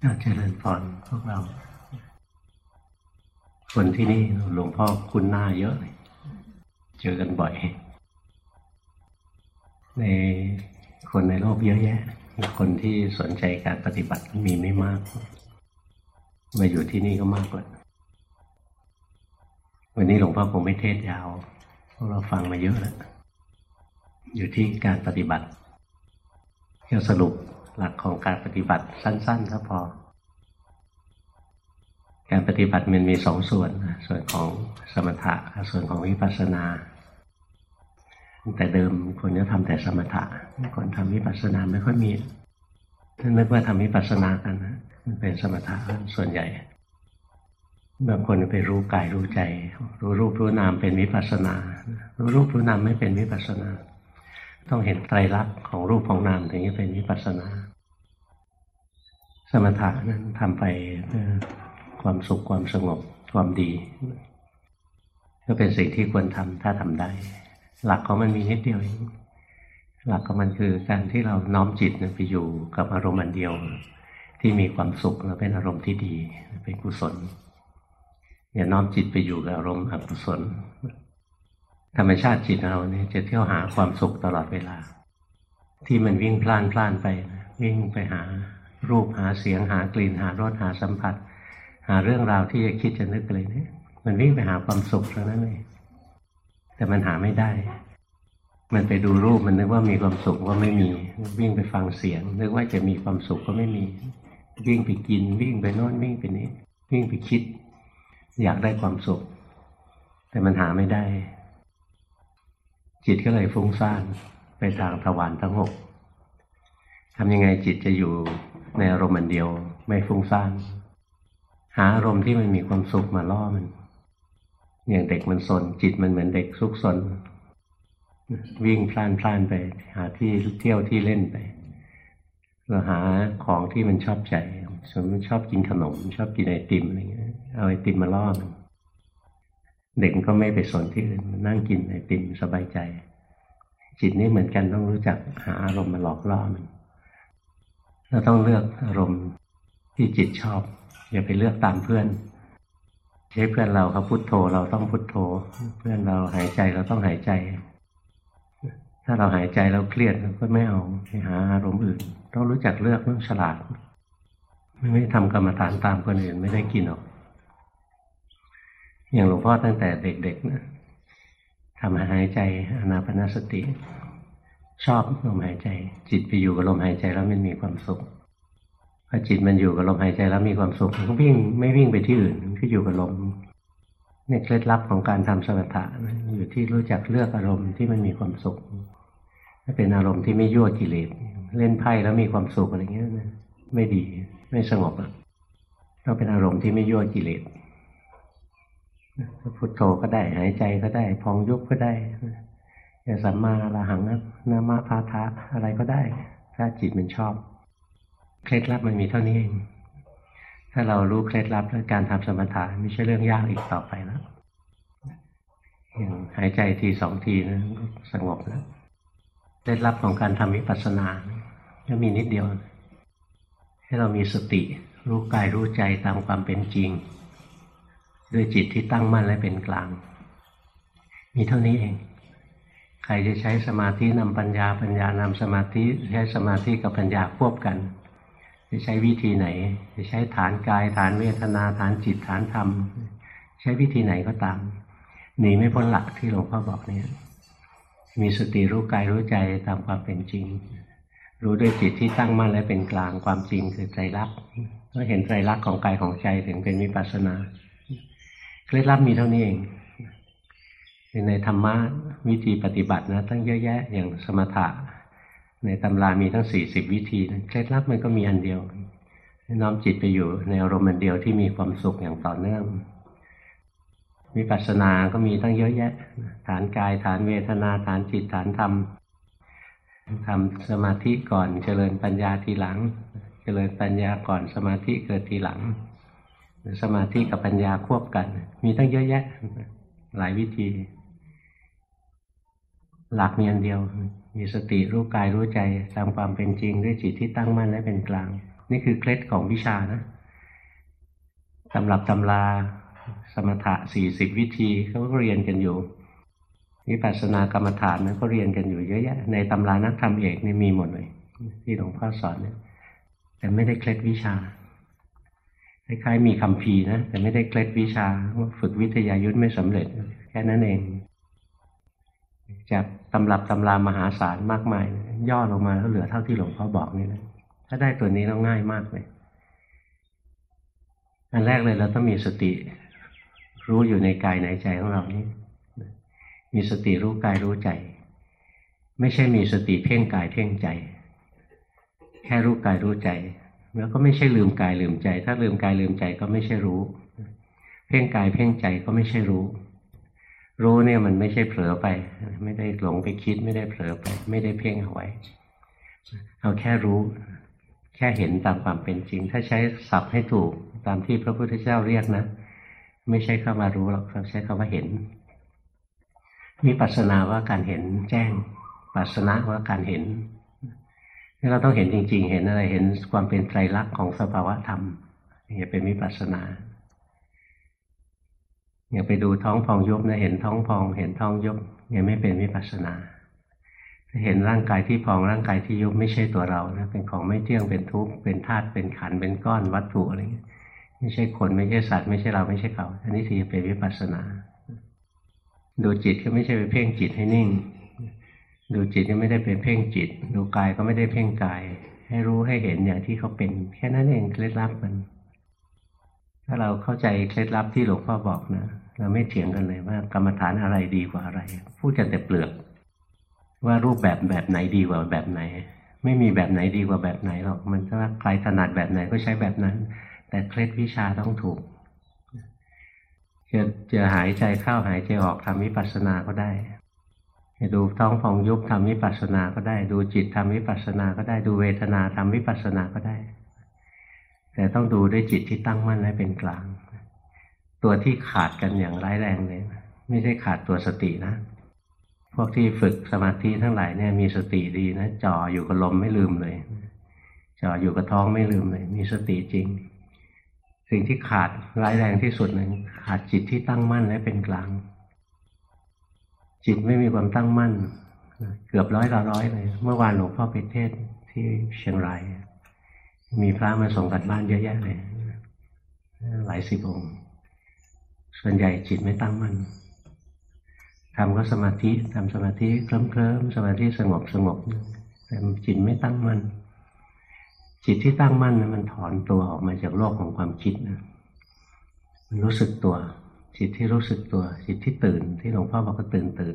เจริญพรพวกเรา คนที่นี่หลวงพ่อคุ้นหน้าเยอะเลยเจอกันบ่อย ในคนในโลกเยอะแยะ คนที่สนใจการปฏิบัติมีไม่มาก มาอยู่ที่นี่ก็มากกว่าวันนี้หลวงพ่อคงไม่เทศยาวเพราะเราฟังมาเยอะแล้ว อยู่ที่การปฏิบัติจะสรุป หลักของการปฏิบัติสั้นๆก็พอ การปฏิบัติมันมีสองส่วนส่วนของสมถะกับส่วนของวิปัสสนา แต่เดิมคนจะทำแต่สมถะคนทำวิปัสสนาไม่ค่อยมีถ้านึกว่าทำวิปัสสนากันนะมันเป็นสมถะส่วนใหญ่บางคนไปรู้กายรู้ใจ รู้รูปรู้นามเป็นวิปัสสนา รู้รูปรู้นามไม่เป็นวิปัสสนา ต้องเห็นไตรลักษณ์ของรูปของนามถึงจะเป็นวิปัสสนา สมถะนั้นทำไปความสุขความสงบความดี ก็เป็นสิ่งที่ควรทำถ้าทำได้ หลักของมันมีนิดเดียวเองหลักของมันคือการที่เราน้อมจิตไปอยู่กับอารมณ์อันเดียว ที่มีความสุขและเป็นอารมณ์ที่ดี เป็นกุศลอย่าน้อมจิตไปอยู่กับอารมณ์อกุศล ธรรมชาติจิตเราเนี่ยจะเที่ยวหาความสุขตลอดเวลา ที่มันวิ่งพล่านพล่านไป วิ่งไปหา รูปหาเสียงหากลิ่นหารสหาสัมผัส หาเรื่องราวที่จะคิดจะนึกอะไรเนี่ยมันวิ่งไปหาความสุขเท่านั้นเองแต่มันหาไม่ได้ มันไปดูรูปมันนึกว่ามีความสุขก็ไม่มี วิ่งไปฟังเสียง นึกว่าจะมีความสุขก็ไม่มี วิ่งไปกินวิ่งไปโน่นวิ่งไปนี้ วิ่งไปคิด อยากได้ความสุข แต่มันหาไม่ได้ จิตก็เลยฟุ้งซ่านไปทางทวารทั้งหกทำยังไงจิตจะอยู่ ในอารมณ์อันเดียวไม่ฟุ้งซ่านหาอารมณ์ที่มันมีความสุขมาล่อมัน อย่างเด็กมันสนจิตมันเหมือนเด็กซุกซนวิ่งพล่านพล่านไป หาที่เที่ยวที่เล่นไปเราหาของที่มันชอบใจสมมติชอบกินขนม ชอบกินไอติมอะไรเงี้ยเอาไอติมมาล่อมันเด็กก็ไม่ไปสนที่อื่นมันนั่งกินไอติมสบายใจ จิตนี่เหมือนกันต้องรู้จักหาอารมณ์มาหลอกล่อมัน เราต้องเลือกอารมณ์ที่จิตชอบ อย่าไปเลือกตามเพื่อนใช้เพื่อนเราเขาพุโทโธเราต้องพุโทโธ เพื่อนเราหายใจเราต้องหายใจ ถ้าเราหายใจเราเครียดเราก็ไม่เอาไปหาอารมณ์อื่น ต้องรู้จักเลือกต้องฉลาด ไม่ไม่ทำกรรมฐานตามคนอื่นไม่ได้กินหรอก อย่างหลวงพ่อตั้งแต่เด็กๆนะทำหายใจอนาปนาสติ ชอบลมหายใจ จิตไปอยู่กับลมหายใจแล้วมันมีความสุขพอจิตมันอยู่กับลมหายใจแล้วมีความสุขมันก็วิ่งไม่วิ่งไปที่อื่นมันก็อยู่กับลมเนี่ยเคล็ดลับของการทำสมถะอยู่ที่รู้จักเลือกอารมณ์ที่มันมีความสุขถ้าเป็นอารมณ์ที่ไม่ยั่วกิเลสเล่นไพ่แล้วมีความสุขอะไรเงี้ยไม่ดีไม่สงบอะต้องเป็นอารมณ์ที่ไม่ยั่วกิเลสพุทโธก็ได้หายใจก็ได้ พองยุบก็ได้ จะสัมมาละหังนามาพาทะอะไรก็ได้ ถ้าจิตมันชอบ เคล็ดลับมันมีเท่านี้เอง ถ้าเรารู้เคล็ดลับเรื่องการทำสมถะไม่ใช่เรื่องยากอีกต่อไปแล้วอย่างหายใจทีสองทีนะสงบแล้วเคล็ดลับของการทำวิปัสสนาก็มีนิดเดียว ให้เรามีสติ รู้กายรู้ใจตามความเป็นจริง ด้วยจิตที่ตั้งมั่นและเป็นกลาง มีเท่านี้เอง รจะใช้สมาธินำปัญญา ปัญญานำสมาธิใช้สมาธิกับปัญญาควบกัน จะใช้วิธีไหน จะใช้ฐานกาย ฐานเวทนาฐานจิตฐานธรรม ใช้วิธีไหนก็ตามหนีไม่พ้นหลักที่หลวงพ่อบอกเนี่ยมีสติรู้กายรู้ใจตามความเป็นจริง รู้ด้วยจิตที่ตั้งมั่นและเป็นกลางความจริงคือใจรักก็เห็นใจรักของกายของใจถึงเป็นวิปัสสนาเคล็ดลับมีเท่านี้เอง ในธรรมะวิธีปฏิบัตินะตั้งเยอะแยะอย่างสมถะ ในตำรามีทั้งสี่สิบวิธีเคล็ดลับมันก็มีอันเดียวน้อมจิตไปอยู่ในอารมณ์อันเดียวที่มีความสุขอย่างต่อเนื่องวิปัสสนาก็มีตั้งเยอะแยะ ฐานกายฐานเวทนาฐานจิตฐานธรรมทำสมาธิก่อนเจริญปัญญาทีหลัง เจริญปัญญาก่อนสมาธิเกิดทีหลัง สมาธิกับปัญญาควบกัน มีตั้งเยอะแยะ หลายวิธี หลักมีอันเดียว มีสติรู้กายรู้ใจตามความเป็นจริงด้วยจิตที่ตั้งมั่นและเป็นกลาง นี่คือเคล็ดของวิชานะตำหรับตำราสมถะสี่สิบวิธีเขาก็เรียนกันอยู่วิปัสสนากรรมฐานนั้นก็เรียนกันอยู่เยอะแยะ ในตำรานักธรรมเอกนี่มีหมดเลย ที่หลวงพ่อสอนเนี่ยแต่ไม่ได้เคล็ดวิชาคล้ายๆมีคำพีนะแต่ไม่ได้เคล็ดวิชาว่าฝึกวิทยายุทธไม่สำเร็จ แค่นั้นเอง จากตำรับตำรามหาศาลมากมาย ย่อลงมาก็เหลือเท่าที่หลวงพ่อบอกนี่นะถ้าได้ตัวนี้ต้องง่ายมากเลยอันแรกเลยเราต้องมีสติ รู้อยู่ในกายในใจของเรานี่มีสติรู้กายรู้ใจ ไม่ใช่มีสติเพ่งกายเพ่งใจ แค่รู้กายรู้ใจแล้วก็ไม่ใช่ลืมกายลืมใจ ถ้าลืมกายลืมใจก็ไม่ใช่รู้ เพ่งกายเพ่งใจก็ไม่ใช่รู้ รู้เนี่ยมันไม่ใช่เผลอไป ไม่ได้หลงไปคิดไม่ได้เผลอไป ไม่ได้เพ่งเอาไว้ เอาแค่รู้ แค่เห็นตามความเป็นจริง ถ้าใช้ศัพท์ให้ถูกตามที่พระพุทธเจ้าเรียกนะ ไม่ใช่เข้ามารู้หรอกใช้คำว่าเห็นมีปัสนาว่าการเห็นแจ้งปัสนะว่าการเห็นนี่เราต้องเห็นจริง ๆ เห็นอะไร เห็นความเป็นไตรลักษณ์ของสภาวะธรรมอย่าเป็นวิปัสนา อย่าไปดูท้องพองยุบนะเห็นท้องพองเห็นท้องยุบยังไม่เป็นวิปัสนาเห็นร่างกายที่พองร่างกายที่ยุบไม่ใช่ตัวเรานะเป็นของไม่เที่ยงเป็นทุกข์เป็นธาตุเป็นขันเป็นก้อนวัตถุอะไรเงี้ยไม่ใช่คนไม่ใช่สัตว์ไม่ใช่เราไม่ใช่เขา อันนี้ถือเป็นวิปัสสนา ดูจิตก็ไม่ใช่ไปเพ่งจิตให้นิ่ง ดูจิตก็ไม่ได้เป็นเพ่งจิต ดูกายก็ไม่ได้เพ่งกาย ให้รู้ให้เห็นอย่างที่เขาเป็น แค่นั้นเองเคล็ดลับมัน ถ้าเราเข้าใจเคล็ดลับที่หลวงพ่อบอกนะเราไม่เถียงกันเลยว่ากรรมฐานอะไรดีกว่าอะไร พูดกันแต่เปลือก ว่ารูปแบบแบบไหนดีกว่าแบบไหน ไม่มีแบบไหนดีกว่าแบบไหนหรอกมันถ้าใครถนัดแบบไหนก็ใช้แบบนั้น แต่เคล็ดวิชาต้องถูกจะจะหายใจเข้าหายใจออกทำวิปัสสนาก็ได้จะดูท้องพองยุบทำวิปัสสนาก็ได้ ดูจิตทำวิปัสสนาก็ได้ ดูเวทนาทำวิปัสสนาก็ได้ แต่ต้องดูด้วยจิตที่ตั้งมั่นและเป็นกลาง ตัวที่ขาดกันอย่างร้ายแรงเลยไม่ใช่ขาดตัวสตินะ พวกที่ฝึกสมาธิทั้งหลายเนี่ยมีสติดีนะจ่ออยู่กับลมไม่ลืมเลยจ่ออยู่กับท้องไม่ลืมเลย มีสติจริง สิ่งที่ขาดร้ายแรงที่สุดหนึ่งขาดจิตที่ตั้งมั่นและเป็นกลาง จิตไม่มีความตั้งมั่น เกือบร้อยละร้อยเลย เมื่อวานหลวงพ่อไปเทศที่เชียงราย มีพระมาส่งกันบ้านเยอะแยะเลยหลายสิบองค์ ส่วนใหญ่จิตไม่ตั้งมั่นทำก็สมาธิทำสมาธิเคลิ้มเคลิ้มสมาธิสงบสงบแต่จิตไม่ตั้งมั่นจิตที่ตั้งมั่นมันถอนตัวออกมาจากโลกของความคิดนะมันรู้สึกตัว จิตที่รู้สึกตัว จิตที่ตื่น ที่หลวงพ่อบอกก็ตื่นตื่น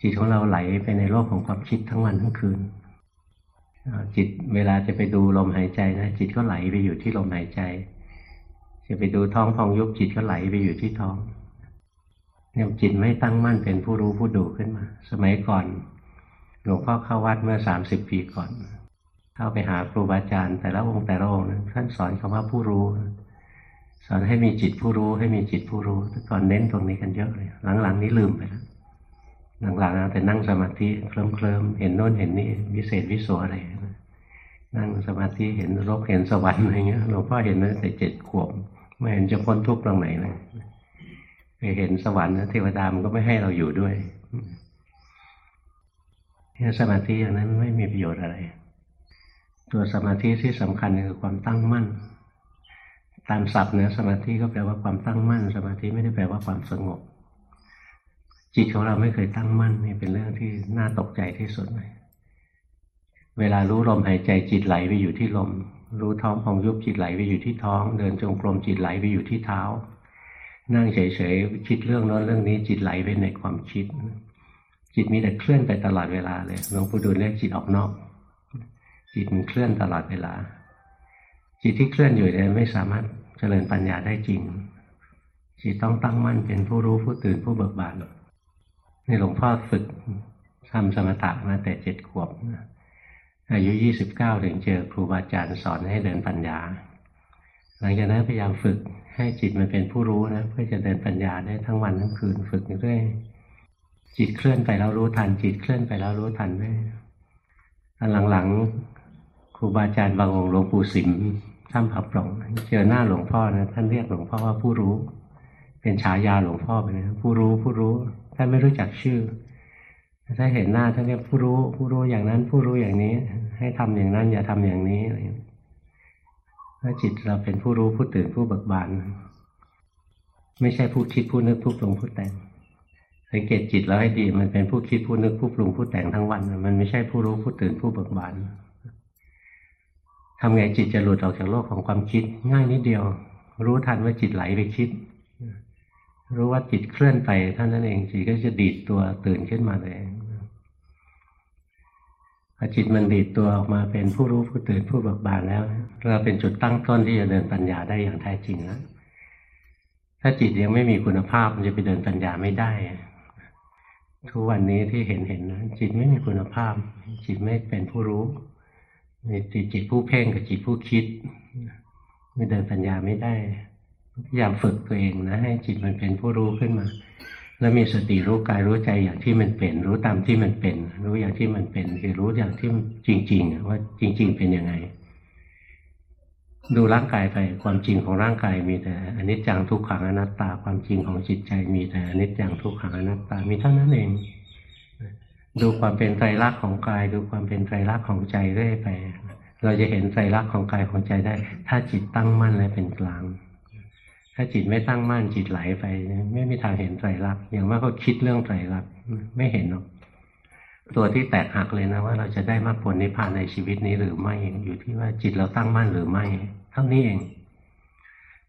จิตของเราไหลไปในโลกของความคิดทั้งวันทั้งคืน จิตเวลาจะไปดูลมหายใจนะจิตก็ไหลไปอยู่ที่ลมหายใจ จะไปดูท้องพองยุบจิตก็ไหลไปอยู่ที่ท้องเนี่ยจิตไม่ตั้งมั่นเป็นผู้รู้ผู้ดูขึ้นมา สมัยก่อนหลวงพ่อเข้าวัดเมื่อสามสิบปีก่อน เข้าไปหาครูบาอาจารย์ แต่ละองค์แต่ละองค์ท่านสอนคำว่าผู้รู้ สอนให้มีจิตผู้รู้ให้มีจิตผู้รู้แต่ก่อนเน้นตรงนี้กันเยอะเลย หลังๆนี้ลืมไปแล้ว หลังๆแต่นั่งสมาธิเคลิ้มเคลิมเห็นโน่นเห็นนี่วิเศษวิโสอะไรนั่งสมาธิเห็นรกเห็นสวรรค์อะไรเงี้ยหลวงพ่อเห็นตั้งแต่เจ็ดขวบไม่เห็นจะพ้นทุกข์ตรงไหนเลยไปเห็นสวรรค์เทวดามันก็ไม่ให้เราอยู่ด้วยเนี่ยสมาธิอย่างนั้นไม่มีประโยชน์อะไร ตัวสมาธิที่สำคัญคือความตั้งมั่น ตามศัพท์เนี่ยสมาธิก็แปลว่าความตั้งมั่น สมาธิไม่ได้แปลว่าความสงบ จิตของเราไม่เคยตั้งมั่นนี่เป็นเรื่องที่น่าตกใจที่สุดเลยเวลารู้ลมหายใจจิตไหลไปอยู่ที่ลม รู้ท้องพองยุบจิตไหลไปอยู่ที่ท้อง เดินจงกรมจิตไหลไปอยู่ที่เท้า นั่งเฉยๆคิดเรื่องโน้นเรื่องนี้จิตไหลไปในความคิด จิตมีแต่เคลื่อนไปตลอดเวลาเลยหลวงปู่ดูลเรียกจิตออกนอก จิตมันเคลื่อนตลอดเวลา จิตที่เคลื่อนอยู่เนี่ยไม่สามารถเจริญปัญญาได้จริงจิตต้องตั้งมั่นเป็นผู้รู้ผู้ตื่นผู้เบิกบาน นี่หลวงพ่อฝึกทำสมถะมาแต่เจ็ดขวบอายุยี่สิบเก้าถึงเจอครูบาอาจารย์สอนให้เดินปัญญา หลังจากนั้นพยายามฝึกให้จิตมันเป็นผู้รู้นะเพื่อจะเดินปัญญาได้ทั้งวันทั้งคืนฝึกเรื่อยจิตเคลื่อนไปแล้วรู้ทัน จิตเคลื่อนไปแล้วรู้ทันไดตอนหลังๆครูบาอาจารย์บางองค์หลวงปู่สิมท่านผับปล่องเจอหน้าหลวงพ่อนะท่านเรียกหลวงพ่อว่าผู้รู้ เป็นฉายาหลวงพ่อไปนะผู้รู้ผู้รู้ ท่านไม่รู้จักชื่อ ถ้าเห็นหน้าท่านเรียกผู้รู้ ผู้รู้อย่างนั้น ผู้รู้อย่างนี้ ให้ทำอย่างนั้น อย่าทำอย่างนี้อะไรถ้าจิตเราเป็นผู้รู้ผู้ตื่นผู้เบิกบานไม่ใช่ผู้คิดผู้นึกผู้ปรุงผู้แต่งสังเกตจิตแล้วให้ดี มันเป็นผู้คิดผู้นึกผู้ปรุงผู้แต่งทั้งวัน มันไม่ใช่ผู้รู้ผู้ตื่นผู้เบิกบานทำไงจิตจะหลุดออกจากโลกของความคิด ง่ายนิดเดียว รู้ทันว่าจิตไหลไปคิด รู้ว่าจิตเคลื่อนไปเท่านั้นเองจิตก็จะดีดตัวตื่นขึ้นมาเลยพอจิตมันดีดตัวออกมาเป็นผู้รู้ผู้ตื่นผู้เบิกบานแล้ว เราเป็นจุดตั้งต้นที่จะเดินปัญญาได้อย่างแท้จริงแล้วถ้าจิตยังไม่มีคุณภาพมันจะไปเดินปัญญาไม่ได้ทุกวันนี้ที่เห็นเห็นนะจิตไม่มีคุณภาพ จิตไม่เป็นผู้รู้มีจิตผู้เพ่งกับจิตผู้คิด ไม่เดินปัญญาไม่ได้ พยายามฝึกตัวเองนะ ให้จิตมันเป็นผู้รู้ขึ้นมา แล้วมีสติรู้กายรู้ใจอย่างที่มันเป็น รู้ตามที่มันเป็น รู้อย่างที่มันเป็นคือรู้อย่างที่จริง ๆ ว่าจริง ๆ เป็นยังไง ดูร่างกายไปความจริงของร่างกายมีแต่อนิจจังทุกขังอนัตตา ความจริงของจิตใจมีแต่อนิจจังทุกขังอนัตตามีเท่านั้นเองดูความเป็นไตรลักษณ์ของกาย ดูความเป็นไตรลักษณ์ของใจเรื่อยไป เราจะเห็นไตรลักษณ์ของกายของใจได้ ถ้าจิตตั้งมั่นและเป็นกลาง ถ้าจิตไม่ตั้งมั่นจิตไหลไป ไม่มีทางเห็นไตรลักษณ์อย่างมากก็คิดเรื่องไตรลักษณ์ไม่เห็นหรอกตัวที่แตกหักเลยนะว่าเราจะได้มรรคผลนิพพานในชีวิตนี้หรือไม่อยู่ที่ว่าจิตเราตั้งมั่นหรือไม่เท่านี้เอง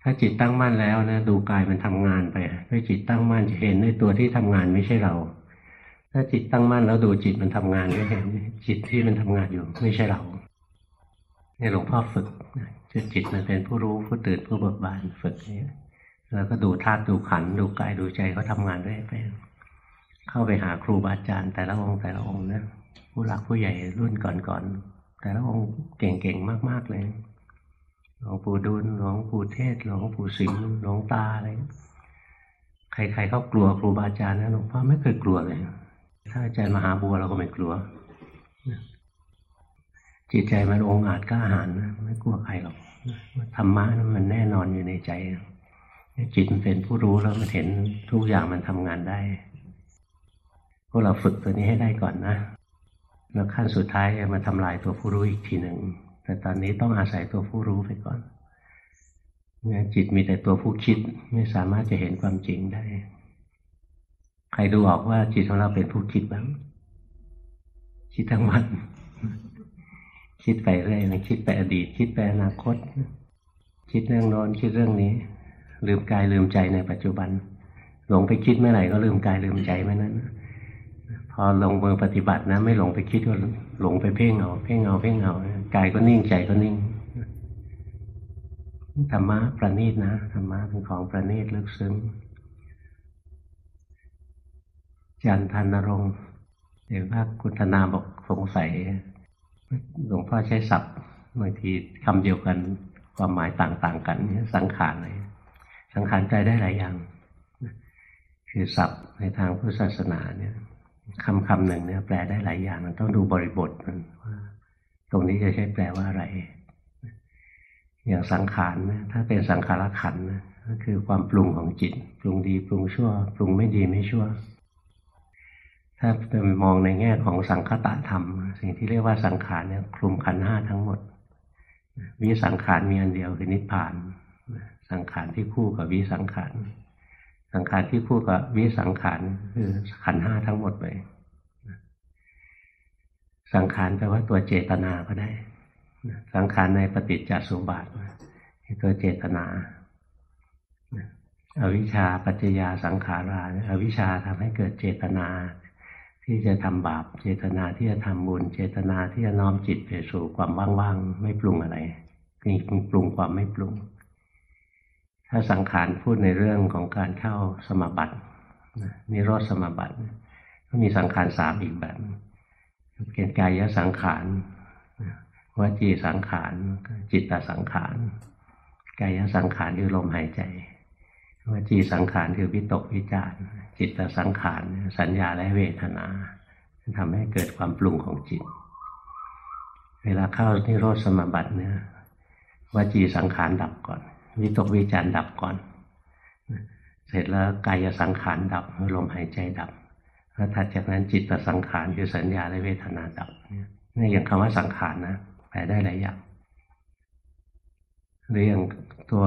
ถ้าจิตตั้งมั่นแล้วนะดูกายมันทำงานไปด้วยจิตตั้งมั่นจะเห็นในตัวที่ทำงานไม่ใช่เรา ถ้าจิตตั้งมั่นแล้วดูจิตมันทำงานก็เห็นจิตที่มันทำงานอยู่ ไม่ใช่เราเนี่ยหลวงพ่อฝึก จนจิตมันเป็นผู้รู้ผู้ตื่นผู้เบิกบานฝึกนี้แล้วก็ดูธาตุดูขันดูกายดูใจเขาทางานได้ไปเข้าไปหาครูบาอาจารย์ แต่ละองค์แต่ละองค์นะผู้หลักผู้ใหญ่รุ่นก่อนๆแต่ละองค์เก่งๆมาก ๆเลยหลวงปู่ดุลหลวงปู่เทศหลวงปู่สิงห์หลวงตาอะไรใครๆเขากลัวครูบาอาจารย์นะหลวงพ่อไม่เคยกลัวเลย ถ้าอาจารย์มหาบัวเราก็ไม่กลัว จิตใจมันองอาจกล้าหาญนะไม่กลัวใครหรอกธรรมะนั้นมันแน่นอนอยู่ในใจจิตมันเป็นผู้รู้แล้วมันเห็นทุกอย่างมันทำงานได้ พวกเราฝึกตัวนี้ให้ได้ก่อนนะ แล้วขั้นสุดท้ายมาทำลายตัวผู้รู้อีกทีหนึ่ง แต่ตอนนี้ต้องอาศัยตัวผู้รู้ไปก่อนเนี่ยจิตมีแต่ตัวผู้คิดไม่สามารถจะเห็นความจริงได้ ใครดูออกว่าจิตของเราเป็นผู้คิดบ้างคิดทั้งวัน คิดไปเรื่อยคิดไปอดีต คิดไปอนาคต คิดเรื่องโน้นคิดเรื่องนี้ ลืมกายลืมใจในปัจจุบัน หลงไปคิดเมื่อไหร่ก็ลืมกายลืมใจเมื่อนั้นพอลงมือปฏิบัตินะ ไม่หลงไปคิดก็หลงไปเพ่งเอาเพ่งเอาเพ่งเอากายก็นิ่งใจก็นิ่งธรรมะประณีตนะธรรมะเป็นของประณีตลึกซึ้งจันทันนรงเดี๋ยวว่าคุณธนาบอกสงสัย หลวงพ่อใช้ศัพท์บางทีคำเดียวกันความหมายต่าง ๆ กันสังขารเลยสังขารใจได้หลายอย่าง คือศัพท์ในทางพุทธศาสนาเนี่ยคำคำหนึ่งเนี่ยแปลได้หลายอย่างมันต้องดูบริบทมันว่าตรงนี้จะใช้แปลว่าอะไร อย่างสังขารนะถ้าเป็นสังขารขันนะก็คือความปรุงของจิต ปรุงดีปรุงชั่ว ปรุงไม่ดีไม่ชั่ว ถ้าไปมองในแง่ของสังคตะธรรม สิ่งที่เรียกว่าสังขารเนี่ยคลุมขันห้าทั้งหมด วิสังขารมีอันเดียวคือนิพพาน สังขารที่คู่กับวิสังขาร สังขารที่คู่กับวิสังขารคือขันห้าทั้งหมดเลย สังขารแปลว่าตัวเจตนาก็ได้ สังขารในปฏิจจสมบัติคือตัวเจตนาอวิชชาปัจจยาสังขาราอวิชชาทำให้เกิดเจตนา ที่จะทำบาป เจตนาที่จะทำบุญ เจตนาที่จะน้อมจิตไปสู่ความว่างๆไม่ปรุงอะไรนี่ปรุงความไม่ปรุง ถ้าสังขารพูดในเรื่องของการเข้าสมบัตินิโรธสมบัติก็มีสังขารสามอีกแบบเป็นกายสังขารวจีสังขารจิตตสังขารกายสังขารคือลมหายใจ วจีสังขารคือวิตกวิจารจิตตสังขารสัญญาและเวทนาทำให้เกิดความปรุงของจิต เวลาเข้านิโรธสมบัติเนี่ยวจีสังขารดับก่อน วิตกวิจารดับก่อน เสร็จแล้วกายสังขารดับลมหายใจดับแล้วถัดจากนั้นจิตสังขารคือสัญญาและเวทนาดับนี่อย่างคำว่าสังขารนะแปลได้หลายอย่างหรืออย่างตัว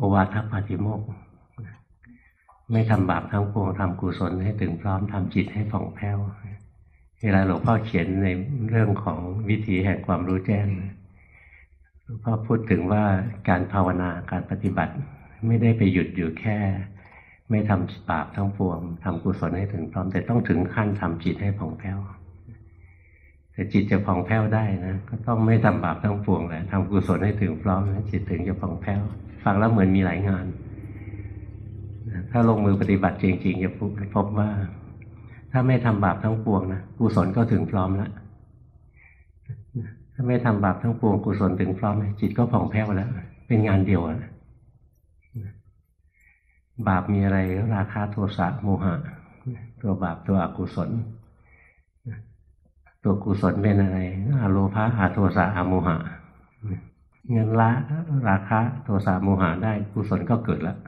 โอวาทปาติโมกไม่ทำบาปทั้งปวงทำกุศลให้ถึงพร้อมทำจิตให้ผ่องแผ้วเวลาหลวงพ่อเขียนในเรื่องของวิธีแห่งความรู้แจ้งหลวงพ่อพูดถึงว่าการภาวนาการปฏิบัติ ไม่ได้ไปหยุดอยู่แค่ ไม่ทำบาปทั้งปวงทำกุศลให้ถึงพร้อมแต่ต้องถึงขั้นทำจิตให้ผ่องแผ้ว แต่จิตจะผ่องแผ้วได้นะ ก็ต้องไม่ทำบาปทั้งปวงแหละทำกุศลให้ถึงพร้อมนะจิตถึงจะผ่องแผ้วฟังแล้วเหมือนมีหลายงาน ถ้าลงมือปฏิบัติจริงๆจะพบว่า ถ้าไม่ทำบาปทั้งปวงนะกุศลก็ถึงพร้อมแล้วถ้าไม่ทำบาปทั้งปวงกุศลถึงพร้อมจิตก็ผ่องแผ้วแล้ว เป็นงานเดียวนะบาปมีอะไรราคาโทสะโมหะ ตัวบาปตัวอกุศล ตัวกุศลเป็นอะไรอโลภะอาโทสะอโมหะเงินละราคะโทสะโมหะได้กุศลก็เกิดแล้ว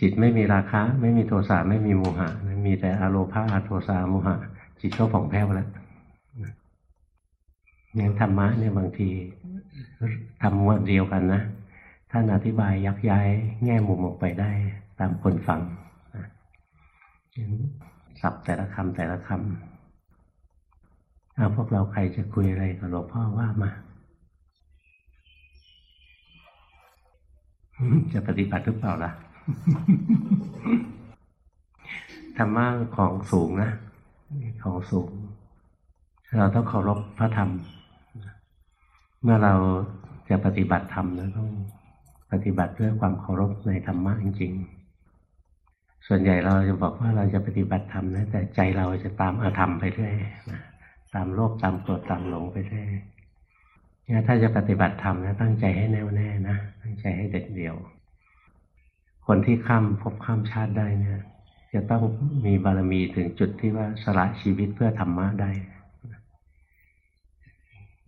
จิตไม่มีราคะ ไม่มีโทสะไม่มีโมหะมีแต่อโลภะอาโทสะโมหะ จิตก็ผ่องแผ้วแล้วอย่างธรรมะเนี่ยบางทีทำวันเดียวกันนะท่านอธิบายยักย้ายแง่มุมออกไปได้ตามคนฟัง สับแต่ละคำแต่ละคำเอาพวกเราใครจะคุยอะไรกับหลวงพ่อว่ามา จะปฏิบัติหรือเปล่าล่ะธรรมะของสูงนะของสูง เราต้องเคารพพระธรรม เมื่อเราจะปฏิบัติธรรมเราต้องปฏิบัติด้วยความเคารพในธรรมะจริงๆ ส่วนใหญ่เราจะบอกว่าเราจะปฏิบัติธรรมนะแต่ใจเราจะตามอาธรรมไปเรื่อยนะตามโลภตามโกรธตามหลงไปเรื่อยเนี่ยถ้าจะปฏิบัติธรรมนะตั้งใจให้แน่วแน่นะตั้งใจให้เด็ดเดี่ยว คนที่ข้ามพบข้ามชาติได้เนี่ย จะต้องมีบารมีถึงจุดที่ว่าสละชีวิตเพื่อธรรมะได้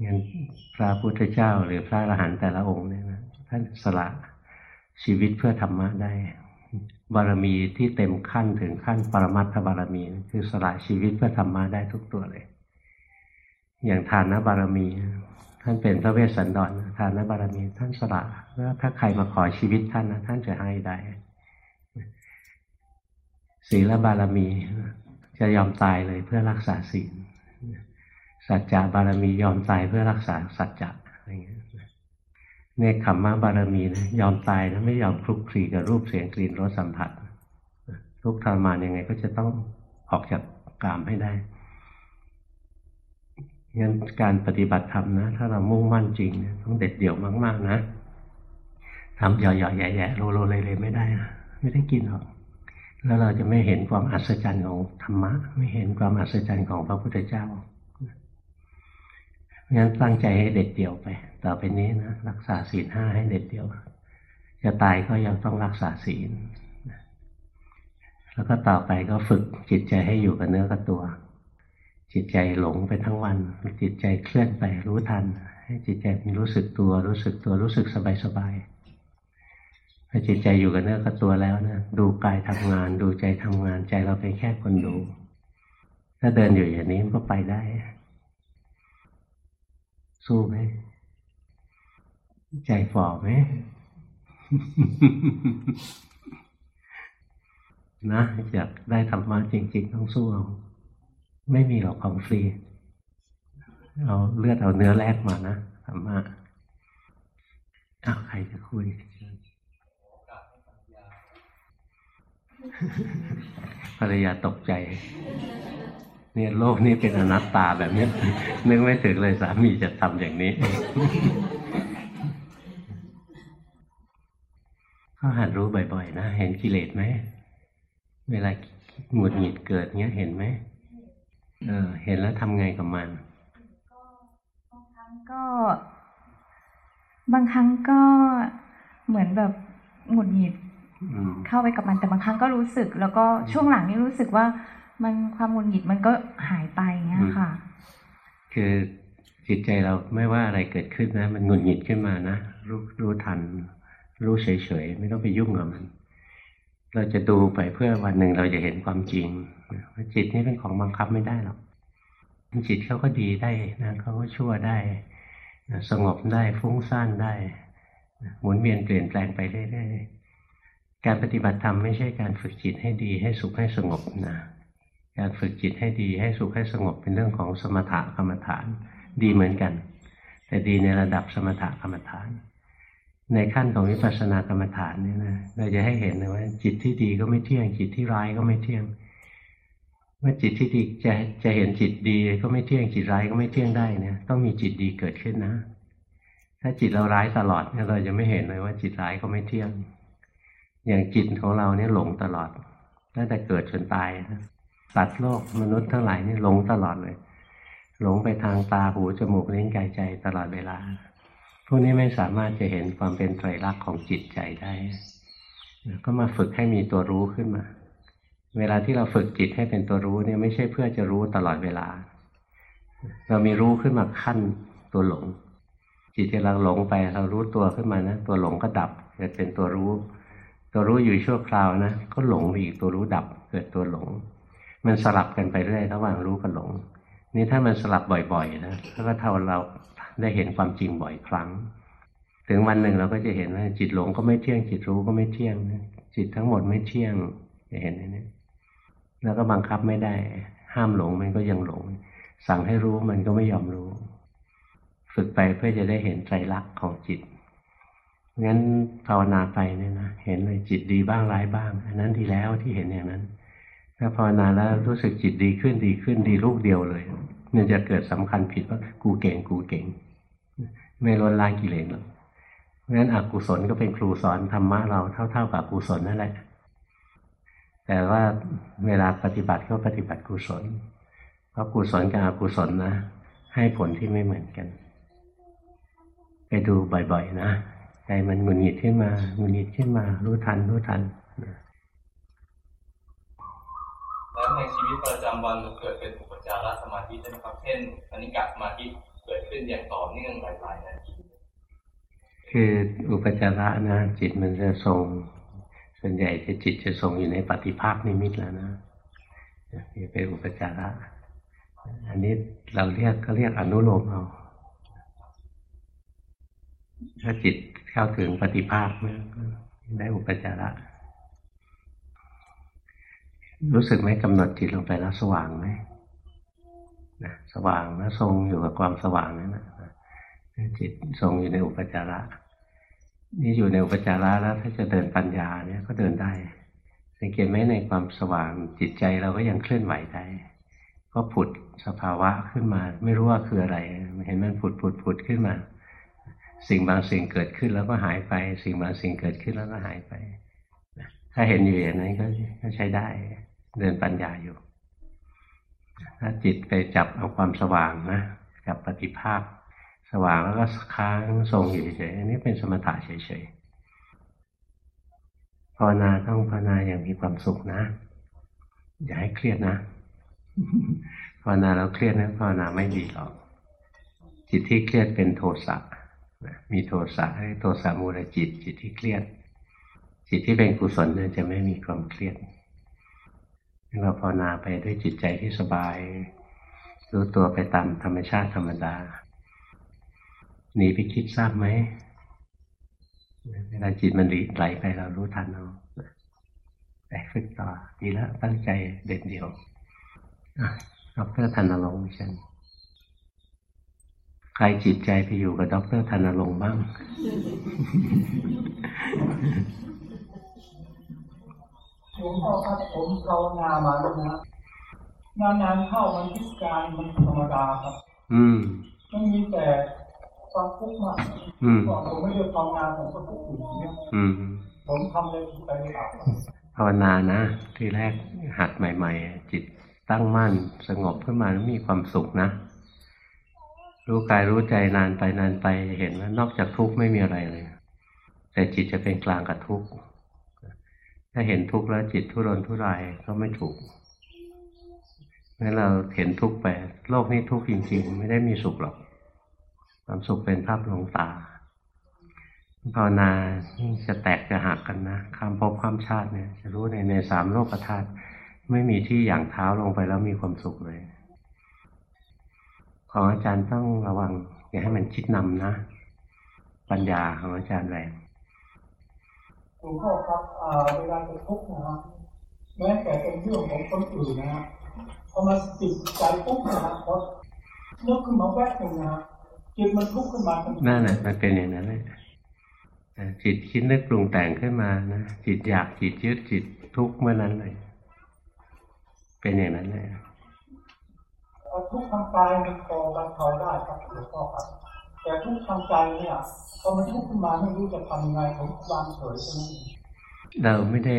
งั้นพระพุทธเจ้าหรือพระอรหันต์แต่ละองค์เนี่ยนะท่านสละชีวิตเพื่อธรรมะได้ บารมีที่เต็มขั้นถึงขั้นปรมัตถบารมี คือสละชีวิตเพื่อธรรมะได้ทุกตัวเลย อย่างทานบารมี ท่านเป็นพระเวสสันดรทานบารมี ท่านสละแล้วถ้าใครมาขอชีวิตท่านนะท่านจะให้ได้ศีลบารมี จะยอมตายเลยเพื่อรักษาศีลสัจจะบารมียอมตายเพื่อรักษาสัจจะอะไรเงี้ย เนคขมมะบารมีนะยอมตายนะไม่ยอมคลุกคลีกับรูปเสียงกลิ่นรสสัมผัสทุกทรมานยังไงก็จะต้องออกจากกามให้ได้งั้นการปฏิบัติธรรมนะ ถ้าเรามุ่งมั่นจริงเนี่ยต้องเด็ดเดี่ยวมากๆนะทำหย่อๆแย่ๆโลโลเลยๆไม่ได้นะไม่ได้กินหรอก แล้วเราจะไม่เห็นความอัศจรรย์ของธรรมะ ไม่เห็นความอัศจรรย์ของพระพุทธเจ้า งั้นตั้งใจให้เด็ดเดี่ยวไป ต่อไปนี้นะรักษาศีลห้าให้เด็ดเดี่ยว จะตายก็ยังต้องรักษาศีลแล้วก็ต่อไปก็ฝึกจิตใจให้อยู่กับเนื้อกับตัว จิตใจหลงไปทั้งวัน จิตใจเคลื่อนไปรู้ทัน ให้จิตใจมีรู้สึกตัว รู้สึกตัวรู้สึกสบายสบายพอจิตใจอยู่กับเนื้อกับตัวแล้วนะดูกายทำงาน ดูใจทำงานใจเราเป็นแค่คนดู ถ้าเดินอยู่อย่างนี้ก็ไปได้ สู้ไหม ใจฝ่อไหมนะอยากได้ธรรมะจริง ๆ ต้องสู้เอาไม่มีหรอกของฟรีเอาเลือดเอาเนื้อแรกมานะธรรมะอ้าวใครจะคุยภรรยาตกใจ เนี่ยโลกนี้เป็นอนัตตาแบบนี้นึกไม่ถึงเลยสามีจะทำอย่างนี้ก็หัดรู้บ่อยๆ นะ เห็นกิเลสไหม เวลาหงุดหงิดเกิดเงี้ยเห็นไหมเออ เห็นแล้วทำไงกับมันบางครั้งก็ บางครั้งก็เหมือนแบบหงุดหงิดเข้าไปกับมันแต่บางครั้งก็รู้สึก แล้วก็ช่วงหลังนี่รู้สึกว่า มันความหงุดหงิดมันก็หายไปเงี้ยค่ะ คือจิตใจเราไม่ว่าอะไรเกิดขึ้นนะ มันหงุดหงิดขึ้นมานะรู้รู้ทัน รู้เฉยๆไม่ต้องไปยุ่งกับมัน เราจะดูไปเพื่อวันหนึ่งเราจะเห็นความจริงว่าจิตนี่เป็นของบังคับไม่ได้หรอกจิตเขาก็ดีได้นะเขาก็ชั่วได้สงบได้ฟุ้งซ่านได้หมุนเวียนเปลี่ยนแปลงไปเรื่อยๆการปฏิบัติธรรมไม่ใช่การฝึกจิตให้ดีให้สุขให้สงบนะ การฝึกจิตให้ดีให้สุขให้สงบเป็นเรื่องของสมถะกรรมฐาน ดีเหมือนกัน แต่ดีในระดับสมถะกรรมฐาน ในขั้นของวิปัสสนากรรมฐานเนี่ยนะเราจะให้เห็นเลยว่า จิตที่ดีก็ไม่เที่ยง จิตที่ร้ายก็ไม่เที่ยงเมื่อจิตที่ดีจะจะเห็นจิตดีก็ไม่เที่ยงจิตร้ายก็ไม่เที่ยงได้เนี่ยต้องมีจิตดีเกิดขึ้นนะ ถ้าจิตเราร้ายตลอดเนี่ยเราจะไม่เห็นเลยว่าจิตร้ายก็ไม่เที่ยง อย่างจิตของเราเนี่ยหลงตลอดตั้งแต่เกิดจนตายนะ สัตว์โลกมนุษย์ทั้งหลายนี่หลงตลอดเลย หลงไปทางตาหูจมูกลิ้นกายใจตลอดเวลา พวกนี้ไม่สามารถจะเห็นความเป็นไตรลักษณ์ของจิตใจได้ก็มาฝึกให้มีตัวรู้ขึ้นมา เวลาที่เราฝึกจิตให้เป็นตัวรู้เนี่ยไม่ใช่เพื่อจะรู้ตลอดเวลา เรามีรู้ขึ้นมาขั้นตัวหลง จิตที่เราหลงไปเรารู้ตัวขึ้นมานะตัวหลงก็ดับเกิดเป็นตัวรู้ ตัวรู้อยู่ชั่วคราวนะก็หลงอีกตัวรู้ดับเกิดตัวหลง มันสลับกันไปเรื่อยระหว่างรู้กับหลง นี่ถ้ามันสลับบ่อยๆนะก็เท่าเราได้เห็นความจริงบ่อยครั้ง ถึงวันหนึ่งเราก็จะเห็นว่าจิตหลงก็ไม่เที่ยง จิตรู้ก็ไม่เที่ยงจิตทั้งหมดไม่เที่ยงจะเห็นอย่างนี้แล้วก็บังคับไม่ได้ ห้ามหลงมันก็ยังหลง สั่งให้รู้มันก็ไม่ยอมรู้ ฝึกไปเพื่อจะได้เห็นใจรักของจิตงั้นภาวนาไปเนี่ยนะเห็นเลยจิตดีบ้างร้ายบ้าง อันนั้นดีแล้วที่เห็นอย่างนั้น ถ้าภาวนาแล้วรู้สึกจิตดีขึ้นดีขึ้นดีลูกเดียวเลย มันจะเกิดสำคัญผิดว่ากูเก่งกูเก่ง ไม่ล้นล้างกิเลสหรอกงั้นอกุศลก็เป็นครูสอนธรรมะเราเท่าๆกับกุศลนั่นแหละ แต่ว่าเวลาปฏิบัติก็ปฏิบัติกุศล เพราะกุศลกับอกุศลนะ ให้ผลที่ไม่เหมือนกัน ไปดูบ่อยๆนะใจมันหงุดหงิดขึ้นมาหงุดหงิดขึ้นมา รู้ทันรู้ทัน แล้วในชีวิตประจำวันเกิดเป็นอุปจารสมาธิใช่ไหมครับเช่นอนิกาสมาธิเกิดขึ้นอย่างต่อเนื่องหลายๆนาทีคืออุปจาระนะจิตมันจะทรง ส่วนใหญ่จะจิตจะทรงอยู่ในปฏิภาคนิมิตแล้วนะนี่เป็นอุปจาระ อันนี้เราเรียกก็เรียกอนุโลมเอาถ้าจิตเข้าถึงปฏิภาคเมื่อได้อุปจาระ รู้สึกไหมกำหนดจิตลงไปแล้วสว่างไหมนะสว่างแล้วทรงอยู่กับความสว่างนั่นนะจิตทรงอยู่ในอุปจาระ นี่อยู่ในอุปจาระแล้วถ้าจะเดินปัญญาเนี่ยก็เดินได้ สังเกตไหมในความสว่างจิตใจเราก็ยังเคลื่อนไหวได้ก็ผุดสภาวะขึ้นมา ไม่รู้ว่าคืออะไร เห็นมันผุดผุดผุดขึ้นมา สิ่งบางสิ่งเกิดขึ้นแล้วก็หายไป สิ่งบางสิ่งเกิดขึ้นแล้วก็หายไปถ้าเห็นอยู่อย่างนั้นก็ใช้ได้ เดินปัญญาอยู่ ถ้าจิตไปจับเอาความสว่างนะจับปฏิภาค สว่างแล้วก็ค้างทรงอยู่เฉยๆอันนี้เป็นสมถะเฉยๆภาวนาต้องภาวนาอย่างมีความสุขนะ อย่าให้เครียดนะภาวนาแล้วเครียดนะภาวนาไม่ดีหรอก จิตที่เครียดเป็นโทสะมีโทสะให้โทสะมูลจิต จิตที่เครียด จิตที่เป็นกุศลเนี่ยจะไม่มีความเครียด เราภาวนาไปด้วยจิตใจที่สบาย รู้ตัวไปตามธรรมชาติธรรมดาหนีไปคิดทราบไหมเวลาจิตมันไหลไปเรารู้ทันเอาแต่ฝึกต่อดีแล้วตั้งใจเด็ดเดียวด็อกเตอร์ธนลงค์ฉันใครจิตใจไปอยู่กับด็อกเตอร์ธนลงค์บ้าง หลวงพ่อครับผมภาวนามาแล้วนะนานๆเข้ามันพิการมันธรรมดาครับ อืมมันมีแต่ความทุกข์มากก่อนผมไม่ได้ภาวนาผมก็ทุกข์อยู่เนี่ยผมทำเลยไปไม่ได้ภาวนานะ ที่แรกหัดใหม่ ๆ จิตตั้งมั่นสงบขึ้นมาแล้วมีความสุขนะ รู้กายรู้ใจนานไปนานไปเห็นว่านอกจากทุกข์ไม่มีอะไรเลย แต่จิตจะเป็นกลางกับทุกข์ ถ้าเห็นทุกข์แล้วจิตทุรนทุรายก็ไม่ถูกงั้นเราเห็นทุกข์ไป โลกนี้ทุกข์จริงๆ ไม่ได้มีสุขหรอก ความสุขเป็นภาพลวงตาภาวนาจะแตกจะหักกันนะคำพบความชาติเนี่ย จะรู้ในในสามโลกธาตุไม่มีที่อย่างเท้าลงไปแล้วมีความสุขเลย ของอาจารย์ต้องระวัง อย่าให้มันคิดนำนะ ปัญญาของอาจารย์แรง ลวงพ่อครับเวลาจะทุกข์นะครับแม้แต่เป็นเรื่องของคนอื่นนะฮะพอมาติดใจปุ๊บนะฮะพอเลิกขึ้นมาแวบหนึ่งนะฮะจิตมันทุกข์ขึ้นมานั่นแหละมันเป็นอย่างนั้นเลยจิตคิดนึกปรุงแต่งขึ้นมานะจิตอยากจิตยึดจิตทุกข์เมื่อนั้นเลย เป็นอย่างนั้นเลยทุกทางกายมันพอบรรเทาได้ครับหลวงพ่อครับ แต่ทุกทางใจเนี่ยพอมันทุกข์ขึ้นมาไม่รู้จะทำยังไงผมวางเฉยใช่ไหมเราไม่ได้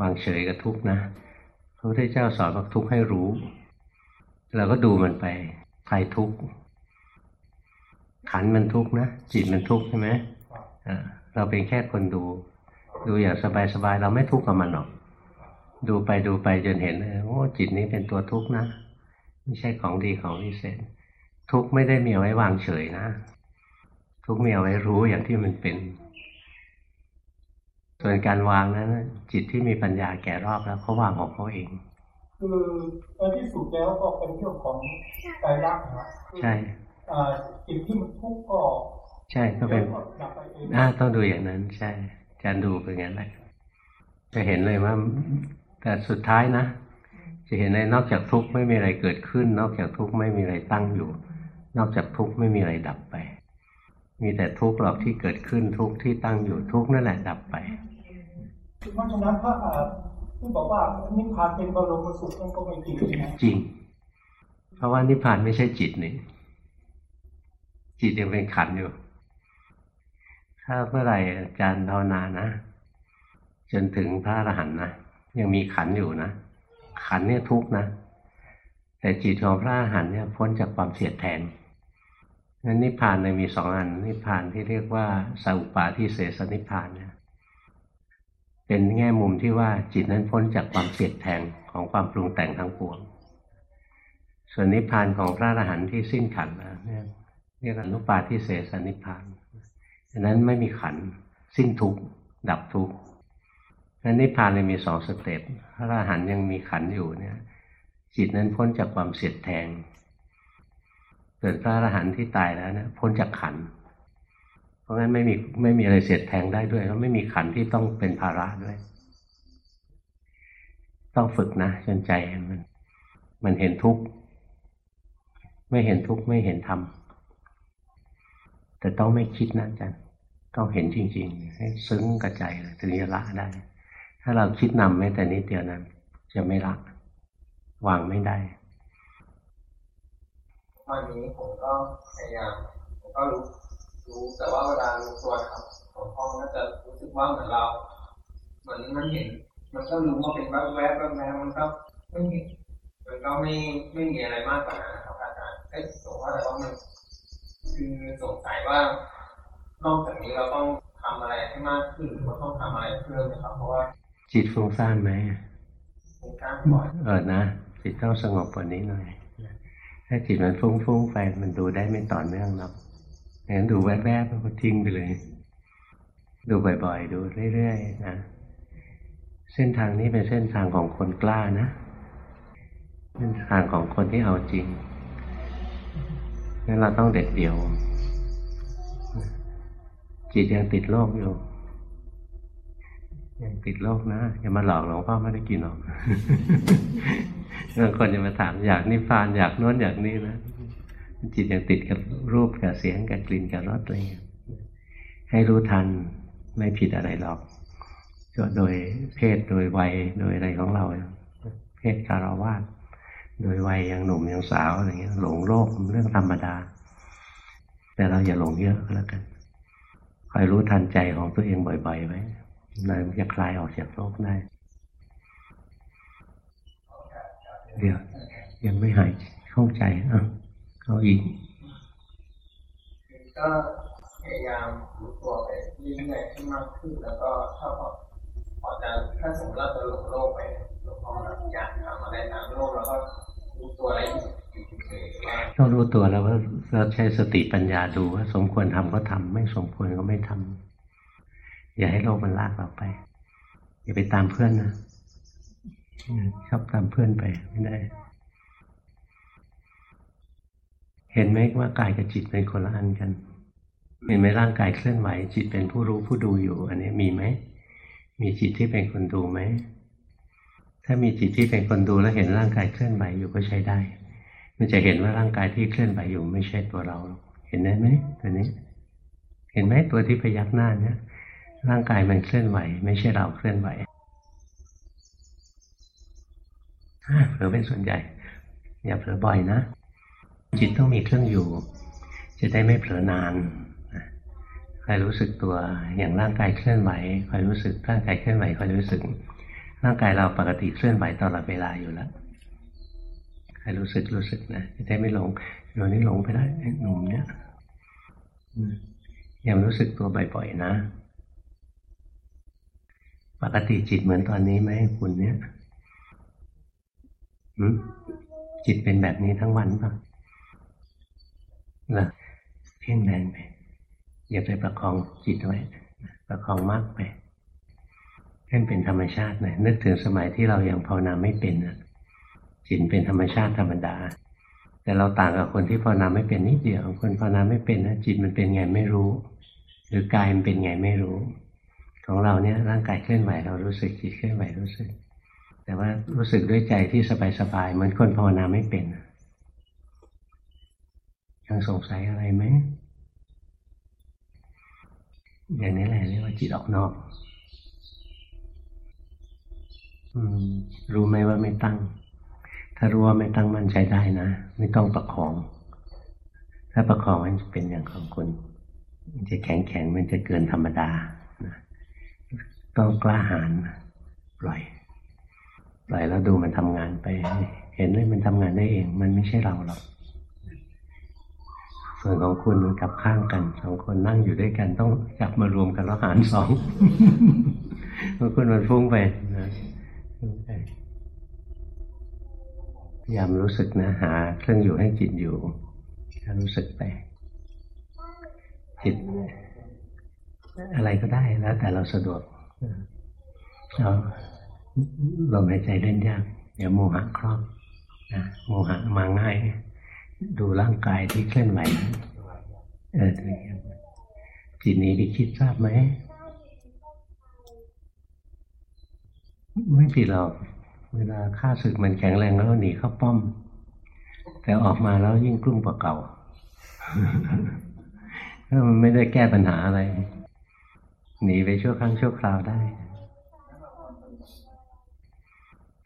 วางเฉยกับทุกข์นะพระพุทธเจ้าสอนว่าทุกข์ให้รู้ เราก็ดูมันไปใครทุกข์ขันมันทุกข์นะจิตมันทุกข์ใช่ไหมเราเป็นแค่คนดู ดูอย่างสบายๆเราไม่ทุกข์กับมันหรอก ดูไปดูไปจนเห็นโอ้จิตนี้เป็นตัวทุกข์นะ ไม่ใช่ของดีของวิเศษ ทุกข์ไม่ได้มีเอาไว้วางเฉยนะ ทุกข์มีเอาไว้รู้อย่างที่มันเป็น ส่วนการวางนั้นจิตที่มีปัญญาแก่รอบแล้วเขาวางของเขาเอง คือในที่สุดแล้วก็เป็นเรื่องของใจรักนะใช่จิตที่มันทุกข์ก็ใช่ก็เป็นอ่าต้องดูอย่างนั้น ใช่การดูเป็นอย่างนั้นจะเห็นเลยว่า แต่สุดท้ายนะจะเห็นในนอกจากทุกข์ไม่มีอะไรเกิดขึ้น นอกจากทุกข์ไม่มีอะไรตั้งอยู่ นอกจากทุกข์ไม่มีอะไรดับไป มีแต่ทุกข์หรอกที่เกิดขึ้นทุกข์ที่ตั้งอยู่ทุกข์นั่นแหละดับไปเพราะฉะนั้นถ้าที่บอกว่านิพพานเป็นบรมสุขนั่นก็ไม่จริงจริง เพราะว่านิพพานไม่ใช่จิตนี่จิตยังเป็นขันอยู่ ถ้าเมื่อไหร่อาจารย์ภาวนานะ จนถึงพระอรหันต์นะยังมีขันอยู่นะขันเนี่ยทุกข์นะ แต่จิตของพระอรหันต์เนี่ยพ้นจากความเสียดแทงนั้นนิพพานเลยมีสองอัน นิพพานที่เรียกว่าสัพปาทิเสสนิพพานเนี่ยเป็นแง่มุมที่ว่าจิตนั้นพ้นจากความเสียดแทงของความปรุงแต่งทั้งปวง ส่วนนิพพานของพระอรหันต์ที่สิ้นขันนะเนี่ยเรียกอนุปาทิเสสนิพพานดังนั้นไม่มีขันสิ้นทุกข์ดับทุกข์นั้นนิพพานเลยมีสองสเต็ปพระอรหันต์ยังมีขันอยู่เนี่ย จิตนั้นพ้นจากความเสียดแทงเกิดพระอรหันต์ที่ตายแล้วนะพ้นจากขัน เพราะงั้นไม่มีไม่มีอะไรเสียดแทงได้ด้วยแล้วไม่มีขันที่ต้องเป็นภาระด้วย ต้องฝึกนะจนใจมัน มันเห็นทุกข์ไม่เห็นทุกข์ไม่เห็นธรรมแต่ต้องไม่คิดนะอาจารย์ต้องเห็นจริง ๆ ให้ซึ้งกระใจถึงจะละได้ ถ้าเราคิดนำแม้แต่นิดเดียวนั้นจะไม่ละ วางไม่ได้ตอนนี้ผมก็พยายามผมก็รู้รู้แต่ว่าเวลารู้ตัวครับผมพ่อน่าจะรู้สึกว่าเหมือนเราเหมือนมันเห็น มันก็รู้ว่าเป็นแวบแวบแวบมันก็ไม่เห็นมันก็ไม่ไม่มีอะไรมากกว่านั้นนะครับอาจารย์ไอ้สงว่าแต่ว่ามันคือสงสัยว่านอกจากนี้เราต้องทำอะไรให้มากขึ้นหรือว่าต้องทำอะไรเพิ่มไหมครับเพราะว่าจิตฟุ้งซ่านไหมฟุ้งซ่านบ่อยเออนะ จิตต้องสงบกว่านี้หน่อยถ้าจิตมันฟุ้งๆไปมันดูได้ไม่ต่อเนื่องหรอกงั้นดูแวบๆมันก็ทิ้งไปเลย ดูบ่อยๆ ดูเรื่อยๆนะ เส้นทางนี้เป็นเส้นทางของคนกล้านะ เส้นทางของคนที่เอาจริงงั้นเราต้องเด็ดเดี่ยว จิตยังติดโลกอยู่ ติดโลกนะอย่ามาหลอกหลวงพ่อไม่ได้กินหรอกบางคนจะมาถามอยากนิพพานอยากโน้นอยากนี้นะจิตยังติดกับรูปกับเสียงกับกลิ่นกับรสอะไรเงี้ยให้รู้ทันไม่ผิดอะไรหรอกก็โดยเพศโดยวัยโดยอะไรของเรา เพศคารวาสโดยวัยยังหนุ่มยังสาวอะไรเงี้ย หลงโลกเรื่องธรรมดา แต่เราอย่าหลงเยอะก็แล้วกันคอยรู้ทันใจของตัวเองบ่อยๆไว้ เลยจะคลายออกจากโลกได้ เดี๋ยว ยังไม่หายเข้าใจอะเขาอีกก็พยายามรู้ตัวไปเรื่อยๆให้มากขึ้นแล้วก็ถ้าพอพอจะถ้าสมมติเราจะหลงโลกไปหลงพ่ออยากทำอะไรตามโลกแล้วก็รู้ตัวอะไรอยู่เฉยๆว่าก็รู้ตัวแล้วว่าเราใช้สติปัญญาดูว่าสมควรทำก็ทำไม่สมควรก็ไม่ทำ อย่าให้โลกมันลากเราไป อย่าไปตามเพื่อนนะชอบตามเพื่อนไปไม่ได้ เห็นไหมว่ากายกับจิตเป็นคนละอันกัน เห็นไหมร่างกายเคลื่อนไหว จิตเป็นผู้รู้ผู้ดูอยู่ อันนี้มีไหมมีจิตที่เป็นคนดูไหมถ้ามีจิตที่เป็นคนดูแล้วเห็นร่างกายเคลื่อนไหวอยู่ก็ใช้ได้ มันจะเห็นว่าร่างกายที่เคลื่อนไหวอยู่ไม่ใช่ตัวเรา เห็นได้ไหมตัวนี้ เห็นไหมตัวที่พยักหน้าเนี่ย ร่างกายมันเคลื่อนไหว ไม่ใช่เราเคลื่อนไหวเผลอเป็นส่วนใหญ่ อย่าเผลอบ่อยนะ จิตต้องมีเครื่องอยู่ จะได้ไม่เผลอนานคอยรู้สึกตัวอย่างร่างกายเคลื่อนไหวคอยรู้สึกร่างกายเคลื่อนไหวคอยรู้สึก ร่างกายเราปกติเคลื่อนไหวตลอดเวลาอยู่แล้วคอยรู้สึกรู้สึกนะจะได้ไม่หลงเดี๋ยวนี้หลงไปได้ไอ้หนุ่มเนี่ยอยังรู้สึกตัวบ่อยๆนะ ปกติจิตเหมือนตอนนี้ไหมคุณเนี่ยจิตเป็นแบบนี้ทั้งวันป่ะละเพ่งแรงไปอย่าไปประคองจิตไว้ ประคองมากไปให้มันเป็นธรรมชาติหน่อยนึกถึงสมัยที่เรายังภาวนาไม่เป็นนะจิตเป็นธรรมชาติธรรมดา แต่เราต่างกับคนที่ภาวนาไม่เป็นนิดเดียวคนภาวนาไม่เป็นนะจิตมันเป็นไงไม่รู้ หรือกายมันเป็นไงไม่รู้ ของเราเนี่ยร่างกายเคลื่อนไหวเรารู้สึกจิตเคลื่อนไหวรู้สึก แต่ว่ารู้สึกด้วยใจที่สบายๆเหมือนคนภาวนาไม่เป็นยังสงสัยอะไรไหมอย่างนี้แหละเรียกว่าจิตออกนอกอรู้ไหมว่าไม่ตั้ง ถ้ารู้ว่าไม่ตั้งมันใช้ได้นะ ไม่ต้องประคอง ถ้าประคองมันจะเป็นอย่างของคุณมันจะแข็งแข็งมันจะเกินธรรมดา ต้องกล้าหาญปล่อย ปล่อยแล้วดูมันทำงานไป เห็นเลยมันทำงานได้เอง มันไม่ใช่เราหรอกส่วนของคุณมันกลับข้างกันสองคนนั่งอยู่ด้วยกันต้องจับมารวมกันแล้วหารสองบางคนมันฟุ้งไปนะฟุ้งไปพยายามรู้สึกนะหา เครื่องอยู่ให้จิตอยู่รู้สึกไป จิต อะไรก็ได้แล้วแต่เราสะดวก เราลมหายใจเล่นยากเดี๋ยวโมหะครอบนะโมหะมาง่าย ดูร่างกายที่เคลื่อนไหวเออจิตนี้ไปคิดทราบไหมไม่ผิดหรอก เวลาค่าศึกมันแข็งแรงแล้วหนีเข้าป้อม แต่ออกมาแล้วยิ่งกลุ้มกว่าเก่าถ้ามันไม่ได้แก้ปัญหาอะไร หนีไปชั่วครั้งชั่วคราวได้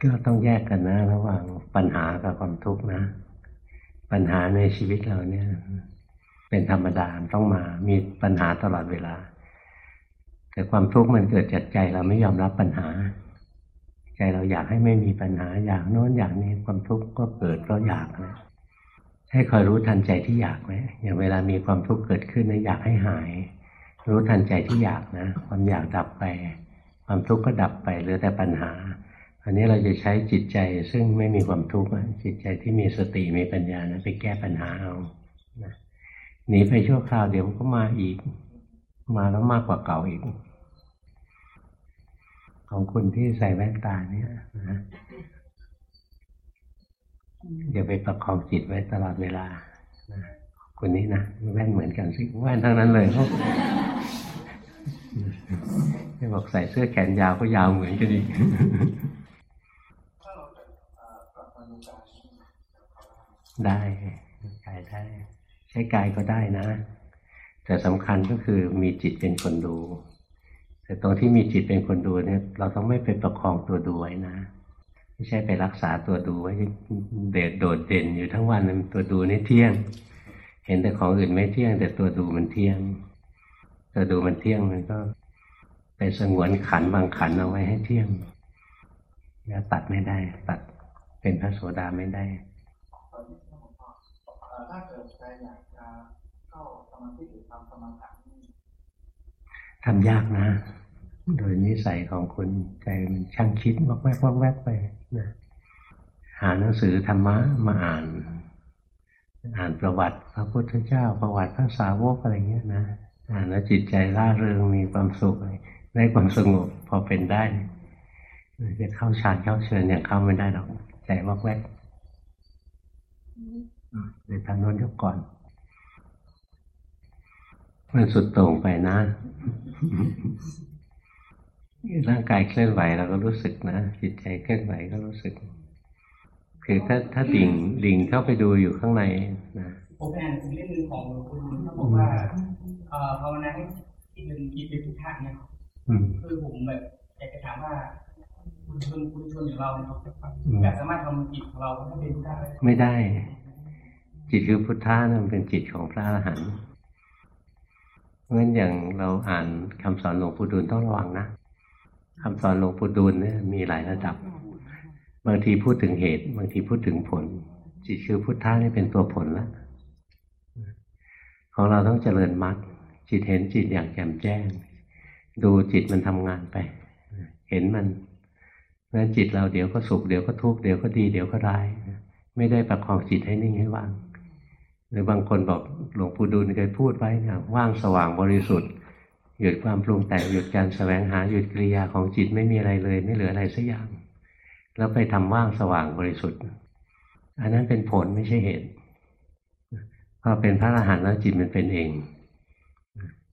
ก็ต้องแยกกันนะ ระหว่างปัญหากับความทุกข์นะ ปัญหาในชีวิตเราเนี่ย เป็นธรรมดาต้องมา มีปัญหาตลอดเวลา แต่ความทุกข์มันเกิดจากใจเราไม่ยอมรับปัญหา ใจเราอยากให้ไม่มีปัญหา อยากโน้นอยากนี้ความทุกข์ก็เกิดเพราะอยากนะให้คอยรู้ทันใจที่อยากไว้อย่างเวลามีความทุกข์เกิดขึ้นนะอยากให้หาย รู้ทันใจที่อยากนะ ความอยากดับไป ความทุกข์ก็ดับไปเหลือแต่ปัญหา อันนี้เราจะใช้จิตใจซึ่งไม่มีความทุกข์จิตใจที่มีสติมีปัญญานะไปแก้ปัญหาเอานะหนีไปชั่วคราวเดี๋ยวก็มาอีก มาแล้วมากกว่าเก่าอีก ของคุณที่ใส่แว่นตาเนี่ยนะอย่าไปประคองจิตไว้ตลอดเวลานะ คนนี้นะแว่นเหมือนกันสิแว่นทั้งนั้นเลยเขาไม่บอกใส่เสื้อแขนยาวก็ยาวเหมือนกันอีกได้กายได้ ใช้กายก็ได้นะ แต่สำคัญก็คือมีจิตเป็นคนดู แต่ตรงที่มีจิตเป็นคนดูเนี่ย เราต้องไม่ไปประคองตัวดูไว้นะไม่ใช่ไปรักษาตัวดูไว้เด็ดโดดเด่นอยู่ทั้งวันตัวดูนี่เที่ยง เห็นแต่ของอื่นไม่เที่ยง แต่ตัวดูมันเที่ยง ตัวดูมันเที่ยงมันก็ ไปสงวนขันบางขันเอาไว้ให้เที่ยงแล้วตัดไม่ได้ ตัดเป็นพระโสดาไม่ได้ถ้าเกิดใครอยากจะเข้าสมาธิหรือทำสมาธิทำยากนะ โดยนิสัยของคุณใจมันช่างคิดวักแวกวักแวกไปนะหาหนังสือธรรมะมาอ่าน อ่านประวัติพระพุทธเจ้า ประวัติพระสาวกอะไรเงี้ยนะอ่านแล้วจิตใจร่าเริงมีความสุขได้ความสงบพอเป็นได้จะเข้าฌานเข้าเชิญอย่างเข้าไม่ได้หรอกใจวอกแวกเดี๋ยวทางโน้นยกก่อน มันสุดโต่งไปนะร่างกายเคลื่อนไหวเราก็รู้สึกนะจิตใจเคลื่อนไหวก็รู้สึก คือถ้าถ้าดิ่งดิ่งเข้าไปดูอยู่ข้างในนะผมอ่านถึงเรื่องหนึงของหลวงปู่ดูลเขาบอกว่าเอ่อภาวนาให้จิตเป็นจิตเป็นพุทธะเนี่ยอืมคือผมแบบอยากจะถามว่าคุณชนคุณชนอย่างเราเนี่ยครับอืมแบบสามารถทำจิตของเราให้เป็นพุทธะได้ไม่ได้ จิตคือพุทธะนั่นเป็นจิตของพระอรหันต์เพราะฉะนั้นอย่างเราอ่านคำสอนหลวงปู่ดูลต้องระวังนะคำสอนหลวงปู่ดูลเนี่ยมีหลายระดับ บางทีพูดถึงเหตุ บางทีพูดถึงผล จิตคือพุทธะนี่เป็นตัวผลแล้วของเราต้องเจริญมรรคจิตเห็นจิตอย่างแจ่มแจ้ง ดูจิตมันทำงานไป เห็นมันนั้นจิตเราเดี๋ยวก็สุขเดี๋ยวก็ทุกข์เดี๋ยวก็ดีเดี๋ยวก็ร้ายไม่ได้ประคองจิตให้นิ่งให้ว่าง หรือบางคนบอกหลวงปู่ดูลเคยพูดไว้นะว่างสว่างบริสุทธิ์หยุดความปรุงแต่งหยุดการแสวงหาหยุดกิริยาของจิตไม่มีอะไรเลย ไม่เหลืออะไรสักอย่าง แล้วไปทำว่างสว่างบริสุทธิ์ อันนั้นเป็นผลไม่ใช่เหตุพอเป็นพระอรหันต์แล้วจิตมันเป็นเอง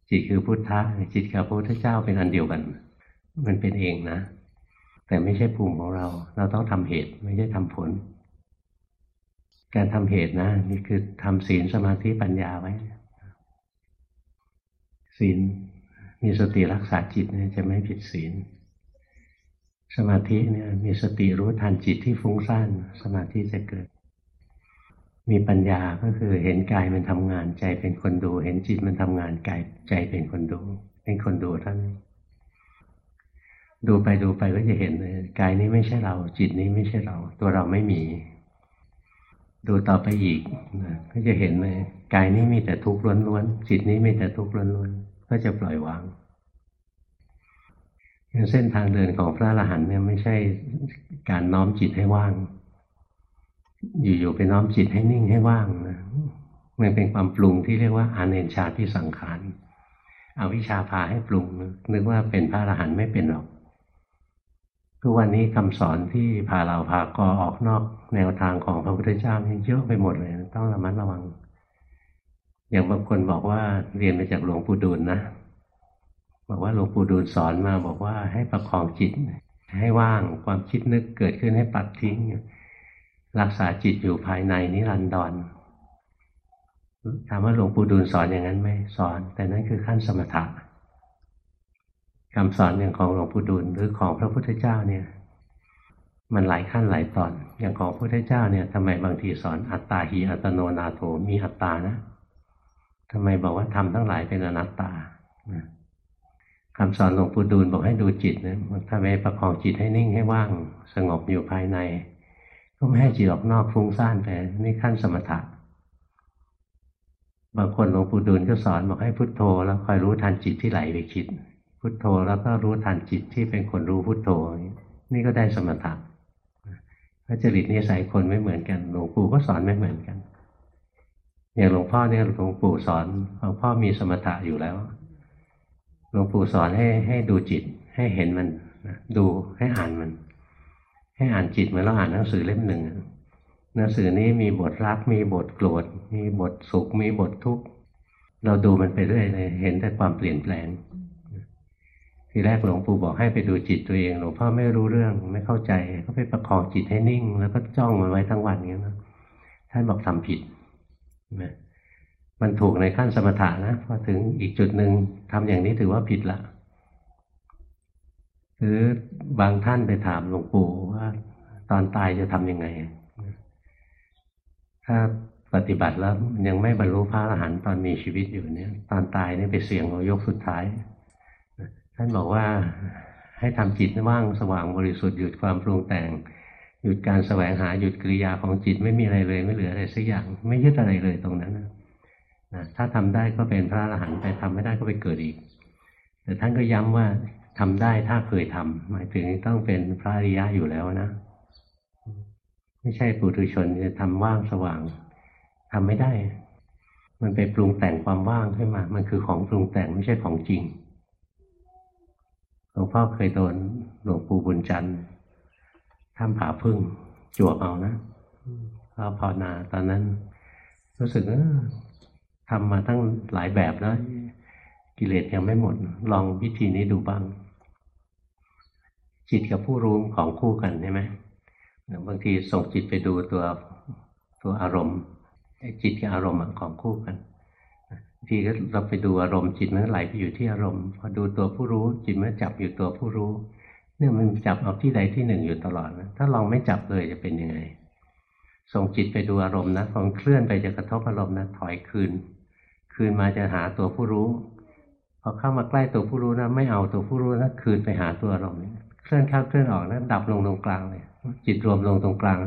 จิตคือพุทธะจิตกับพระพุทธเจ้าเป็นอันเดียวกัน มันเป็นเองนะ แต่ไม่ใช่ภูมิของเรา เราต้องทำเหตุไม่ใช่ทำผล การทำเหตุนะนี่คือทำศีลสมาธิปัญญาไว้ ศีลมีสติรักษาจิตเนี่ยจะไม่ผิดศีล สมาธิเนี่ยมีสติรู้ทันจิตที่ฟุ้งซ่านสมาธิจะเกิด มีปัญญาก็คือเห็นกายมันทำงานใจเป็นคนดู เห็นจิตมันทำงานกายใจเป็นคนดู เป็นคนดูท่านั้นดูไปดูไปก็จะเห็นเลยกายนี้ไม่ใช่เรา จิตนี้ไม่ใช่เรา ตัวเราไม่มี ดูต่อไปอีกนะก็จะเห็นเลยกายนี้มีแต่ทุกข์ล้วนๆจิตนี้มีแต่ทุกข์ล้วนๆก็จะปล่อยวาง เส้นทางเดินของพระอรหันต์เนี่ยไม่ใช่การน้อมจิตให้ว่าง อยู่ๆไปน้อมจิตให้นิ่งให้ว่างนะมันเป็นความปรุงที่เรียกว่าอาเนนชาที่สังขารเอาวิชาพาให้ปรุงนึกว่าเป็นพระอรหันต์ไม่เป็นหรอกทุกวันนี้คำสอนที่พาเราพากอออกนอกแนวทางของพระพุทธเจ้านี่เยอะไปหมดเลย ต้องระมัดระวัง อย่างบางคนบอกว่าเรียนมาจากหลวงปู่ดูลนะ บอกว่าหลวงปู่ดูลสอนมาบอกว่าให้ประคองจิต ให้ว่างความคิดนึกเกิดขึ้นให้ปัดทิ้ง รักษาจิตอยู่ภายในนิรันดรถามว่าหลวงปู่ดูลสอนอย่างนั้นไหมสอน แต่นั่นคือขั้นสมถะคำสอนอย่างของหลวงปู่ดูลหรือของพระพุทธเจ้าเนี่ย มันหลายขั้นหลายตอน อย่างของพระพุทธเจ้าเนี่ยทำไมบางทีสอนอัตตาหิอัตโนนาโถมีอัตตานะทำไมบอกว่าทำทั้งหลายเป็นอนัตตานะ คำสอนหลวงปู่ดูลบอกให้ดูจิตนะมันทำไมประคองจิตให้นิ่งให้ว่าง สงบอยู่ภายใน ก็ไม่ให้จิตออกนอกฟุ้งซ่านไปนี่ขั้นสมถะบางคนหลวงปู่ดูลก็สอนบอกให้พุทโธ แล้วคอยรู้ทันจิตที่ไหลไปคิด พุทโธแล้วก็รู้ทันจิตที่เป็นคนรู้พุทโธ นี่ก็ได้สมถะพระจริตนิสัยคนไม่เหมือนกันหลวงปู่ก็สอนไม่เหมือนกัน อย่างหลวงพ่อเนี่ยหลวงปู่สอนหลวงพ่อมีสมถะอยู่แล้ว หลวงปู่สอนให้ให้ดูจิต ให้เห็นมันนะดูให้อ่านมัน ให้อ่านจิตเหมือนเราอ่านหนังสือเล่มหนึ่งหนังสือนี้มีบทรัก มีบทโกรธ มีบทสุข มีบททุกข์เราดูมันไปเรื่อยเลยเห็นแต่ความเปลี่ยนแปลง ทีแรกหลวงปู่บอกให้ไปดูจิตตัวเองหลวงพ่อไม่รู้เรื่องไม่เข้าใจ ก็ไปประคองจิตให้นิ่ง แล้วก็จ้องมันไว้ทั้งวันอย่างนี้นะท่านบอกทำผิดนะ มันถูกในขั้นสมถะนะพอถึงอีกจุดหนึ่งทำอย่างนี้ถือว่าผิดละหรือบางท่านไปถามหลวงปู่ว่า ตอนตายจะทำยังไง ถ้าปฏิบัติแล้วยังไม่บรรลุพระอรหันต์ตอนมีชีวิตอยู่เนี่ย ตอนตายนี่ไปเสี่ยงเอายกสุดท้าย ท่านบอกว่าให้ทำจิตว่างสว่างบริสุทธิ์หยุดความปรุงแต่งหยุดการแสวงหาหยุดกิริยาของจิตไม่มีอะไรเลย ไม่เหลืออะไรสักอย่าง ไม่ยึดอะไรเลยตรงนั้นนะ นะถ้าทำได้ก็เป็นพระอรหันต์ไปทำไม่ได้ก็ไปเกิดอีก แต่ท่านก็ย้ำว่าทำได้ถ้าเคยทำหมายถึงต้องเป็นพระอริยะอยู่แล้วนะ ไม่ใช่ปุถุชนจะทำว่างสว่างทำไม่ได้ มันไปปรุงแต่งความว่างขึ้นมา มันคือของปรุงแต่งไม่ใช่ของจริงหลวงพ่อเคยโดนหลวงปู่บุญจันทร์ท่ามผาพึ่งจวบเอานะก็ภาวนาตอนนั้น รู้สึกเออ ทำมาตั้งหลายแบบแล้วกิเลสยังไม่หมด ลองวิธีนี้ดูบ้าง จิตกับผู้รู้ของคู่กันใช่ไหมบางทีส่งจิตไปดูตัวตัวอารมณ์จิตกับอารมณ์ของคู่กันบางทีก็เราไปดูอารมณ์จิตมันไหลไปอยู่ที่อารมณ์พอดูตัวผู้รู้ จิตมันจับอยู่ตัวผู้รู้ เนี่ยมันจับเอาที่ใดที่หนึ่งอยู่ตลอดนะถ้าลองไม่จับเลยจะเป็นยังไงส่งจิตไปดูอารมณ์นะพอเคลื่อนไปจะกระทบอารมณ์นะถอยคืน คืนมาจะหาตัวผู้รู้พอเข้ามาใกล้ตัวผู้รู้นะไม่เอาตัวผู้รู้นะคืนไปหาตัวอารมณ์เคลื่อนเข้าเคลื่อนออกนะดับลงตรงกลางเลยจิตรวมลงตรงกลาง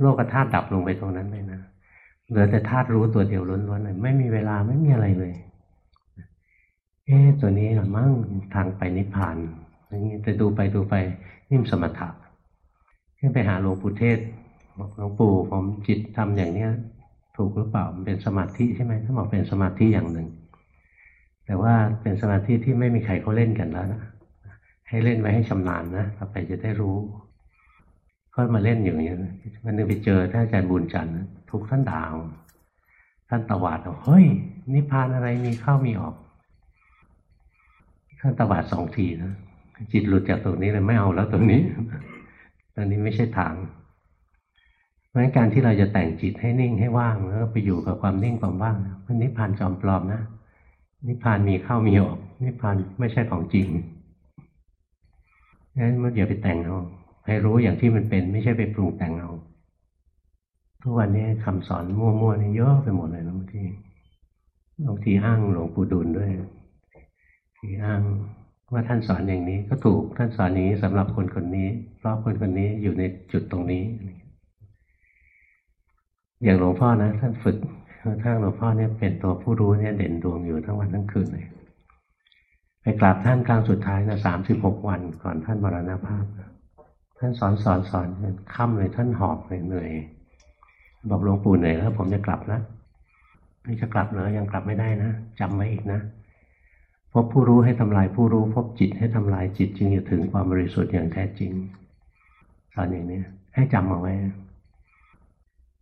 โลกธาตุดับลงไปตรงนั้นเลยนะเหลือแต่ธาตุรู้ตัวเดียวล้วนๆเลยไม่มีเวลาไม่มีอะไรเลยเอ๊ตัวนี้มั่งทางไปนิพพานอย่างนี้แต่ดูไปดูไปนิ่มสมถะขึ้นไปหาหลวงปู่เทศบอกหลวงปู่ผมจิตทำอย่างเนี้ย ถูกหรือเปล่ามันเป็นสมาธิใช่ไหมถ้าบอกเป็นสมาธิอย่างหนึ่ง แต่ว่าเป็นสมาธิที่ไม่มีใครเขาเล่นกันแล้วนะให้เล่นไว้ให้ชำนาญนะต่อไปจะได้รู้ก็มาเล่นอย่างนี้มันนึงไปเจอท่านอาจารย์บุญจันทร์ทุกท่านดาวท่านตวาดเฮ้ย นิพพานอะไรมีเข้ามีออก ท่านตวาดสองทีนะจิตหลุดจากตรงนี้เลยไม่เอาแล้วตรงนี้ตรงนี้ไม่ใช่ทาง เพราะการที่เราจะแต่งจิตให้นิ่งให้ว่างแล้วไปอยู่กับความนิ่งความว่างมันนิพพานจอมปลอมนะนิพพานมีเข้ามีออกนิพพานไม่ใช่ของจริงงั้นมันอย่าไปแต่งเอาให้รู้อย่างที่มันเป็น ไม่ใช่ไปปรุงแต่งเอาทุกวันนี้คำสอนมั่วๆนี่เยอะไปหมดเลยบางทีบางทีอ้างหลวงปู่ดุลด้วยทีอ้างว่าท่านสอนอย่างนี้ก็ถูกท่านสอนอย่างนี้สำหรับคนคนนี้ เพราะคนคนนี้อยู่ในจุดตรงนี้ อย่างหลวงพ่อนะท่านฝึกถ้าหลวงพ่อเนี่ยเป็นตัวผู้รู้เนี่ยเด่นดวงอยู่ทั้งวันทั้งคืนเลยไปกราบท่านครั้งสุดท้ายนะสามสิบหกวันก่อนท่านมรณภาพนะท่านสอนสอนสอนค่ำเลยท่านหอบเลยเหนื่อยบอกหลวงปู่เหนื่อยแล้วผมจะกลับนะไม่จะกลับเหรอยังกลับไม่ได้นะจำไว้อีกนะพบผู้รู้ให้ทำลายผู้รู้ พบจิตให้ทำลายจิตจึงจะถึงความบริสุทธิ์อย่างแท้จริงสอนอย่างนี้ให้จำเอาไว้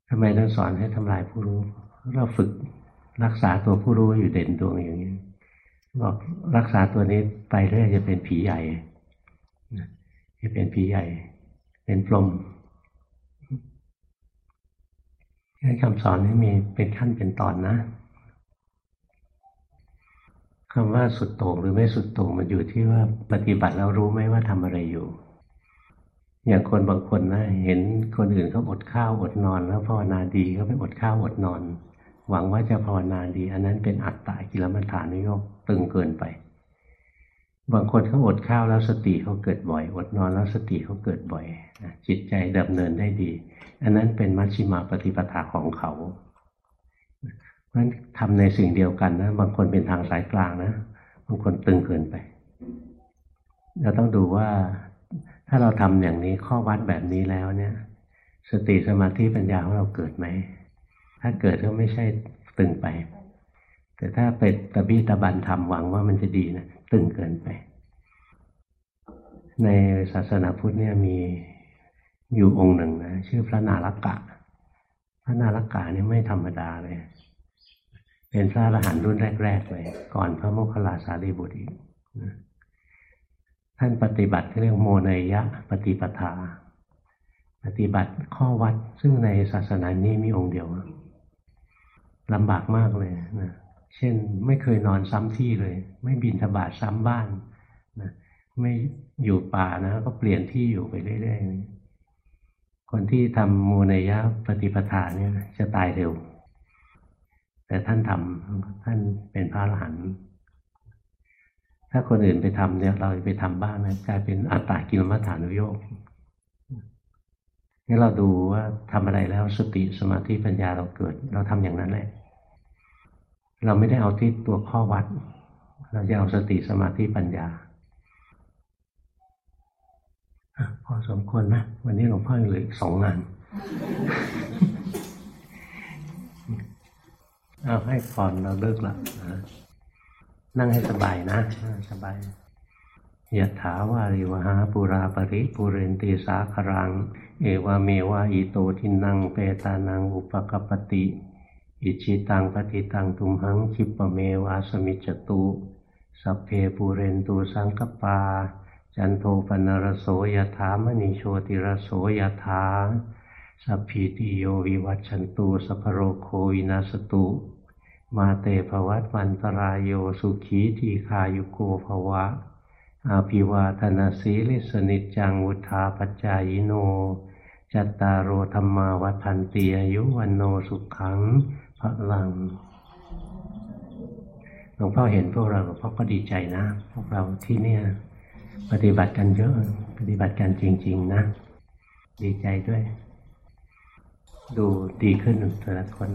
ทำไมต้องสอนให้ทำลายผู้รู้ เราฝึกรักษาตัวผู้รู้อยู่เด่นดวงอย่างนี้บอกรักษาตัวนี้ไปเรื่อยจะเป็นผีใหญ่จะเป็นผีใหญ่ เป็นพรหมให้คำสอนนี้มีเป็นขั้นเป็นตอนนะคำว่าสุดโต่งหรือไม่สุดโต่งมันอยู่ที่ว่าปฏิบัติแล้วรู้ไหมว่าทำอะไรอยู่ อย่างคนบางคนนะเห็นคนอื่นเขาอดข้าวอดนอน แล้วภาวนาดีก็ไปอดข้าวอดนอน หวังว่าจะภาวนาดี อันนั้นเป็นอัตตากิลมัฏฐานุโยกตึงเกินไป บางคนเขาอดข้าวแล้วสติเขาเกิดบ่อย อดนอนแล้วสติเขาเกิดบ่อยจิตใจดำเนินได้ดี อันนั้นเป็นมัชชิมาปฏิปทาของเขาเพราะฉะนั้นทำในสิ่งเดียวกันนะบางคนเป็นทางสายกลางนะบางคนตึงเกินไปเราต้องดูว่า ถ้าเราทำอย่างนี้ข้อวัดแบบนี้แล้วเนี่ย สติสมาธิปัญญาของเราเกิดไหม ถ้าเกิดก็ไม่ใช่ตึงไป แต่ถ้าเป็ดตะบี้ตะบันทำหวังว่ามันจะดีนะตึงเกินไป ในศาสนาพุทธเนี่ยมีอยู่องค์หนึ่งนะชื่อพระนารักกะ พระนารักกะนี่ไม่ธรรมดาเลย เป็นพระอรหันต์รุ่นแรก ๆ เลย ก่อนพระโมคคัลลาสารีบุตรอีก ท่านปฏิบัติเรียกโมเนยะปฏิปทา ปฏิบัติข้อวัดซึ่งในศาสนานี้มีองค์เดียวลำบากมากเลยนะเช่นไม่เคยนอนซ้ำที่เลย ไม่บินทบาทซ้ำบ้านนะไม่อยู่ป่านะก็เปลี่ยนที่อยู่ไปเรื่อยๆคนที่ทำโมูนยะปฏิปทาเนี่ยจะตายเร็ว แต่ท่านทำท่านเป็นพระอรหันต์ ถ้าคนอื่นไปทำเนี่ย เราไปทำบ้างนะกลายเป็นอัตตากิลมัฏฐานุโยกนี่เราดูว่าทำอะไรแล้วสติสมาธิปัญญาเราเกิด เราทำอย่างนั้นแหละ เราไม่ได้เอาที่ตัวข้อวัด เราจะเอาสติสมาธิปัญญาพอสมควรนะ วันนี้หลวงพ่อเหลืออีกสองงานเอาให้ผ่อนเราเลิกละนะ นั่งให้สบายนะนั่งให้สบายยะถาวาริวหาปุราปริปุเรนติสาครัง เอวาเมวะอิโตทินังเปตานังอุปกปปติ อิชิตังปฏิตังตุมหังคิปะเมวาสมิจจตุสัพเพปูเรนตูสังกปา จันโทปนรโสยถามณีโชติรโสยถาสัพพีติโยวิวัชชันตูสัพพโรโควินาสตุ มาเตภวัตวันตรายโยสุขีทีคายุโกภวะ อาภิวาธนาสีลิสนิจจังวุธาปจายโน จัตตารโอธรรมาวัันตีอายุวันโนสุขังพระลังหลวงพ่อเห็นพวกเราหลวงพ่อก็ดีใจนะ พวกเราที่เนี่ย ปฏิบัติกันเยอะ ปฏิบัติกันจริง ๆ นะ ดีใจด้วย ดูดีขึ้นแต่ละคน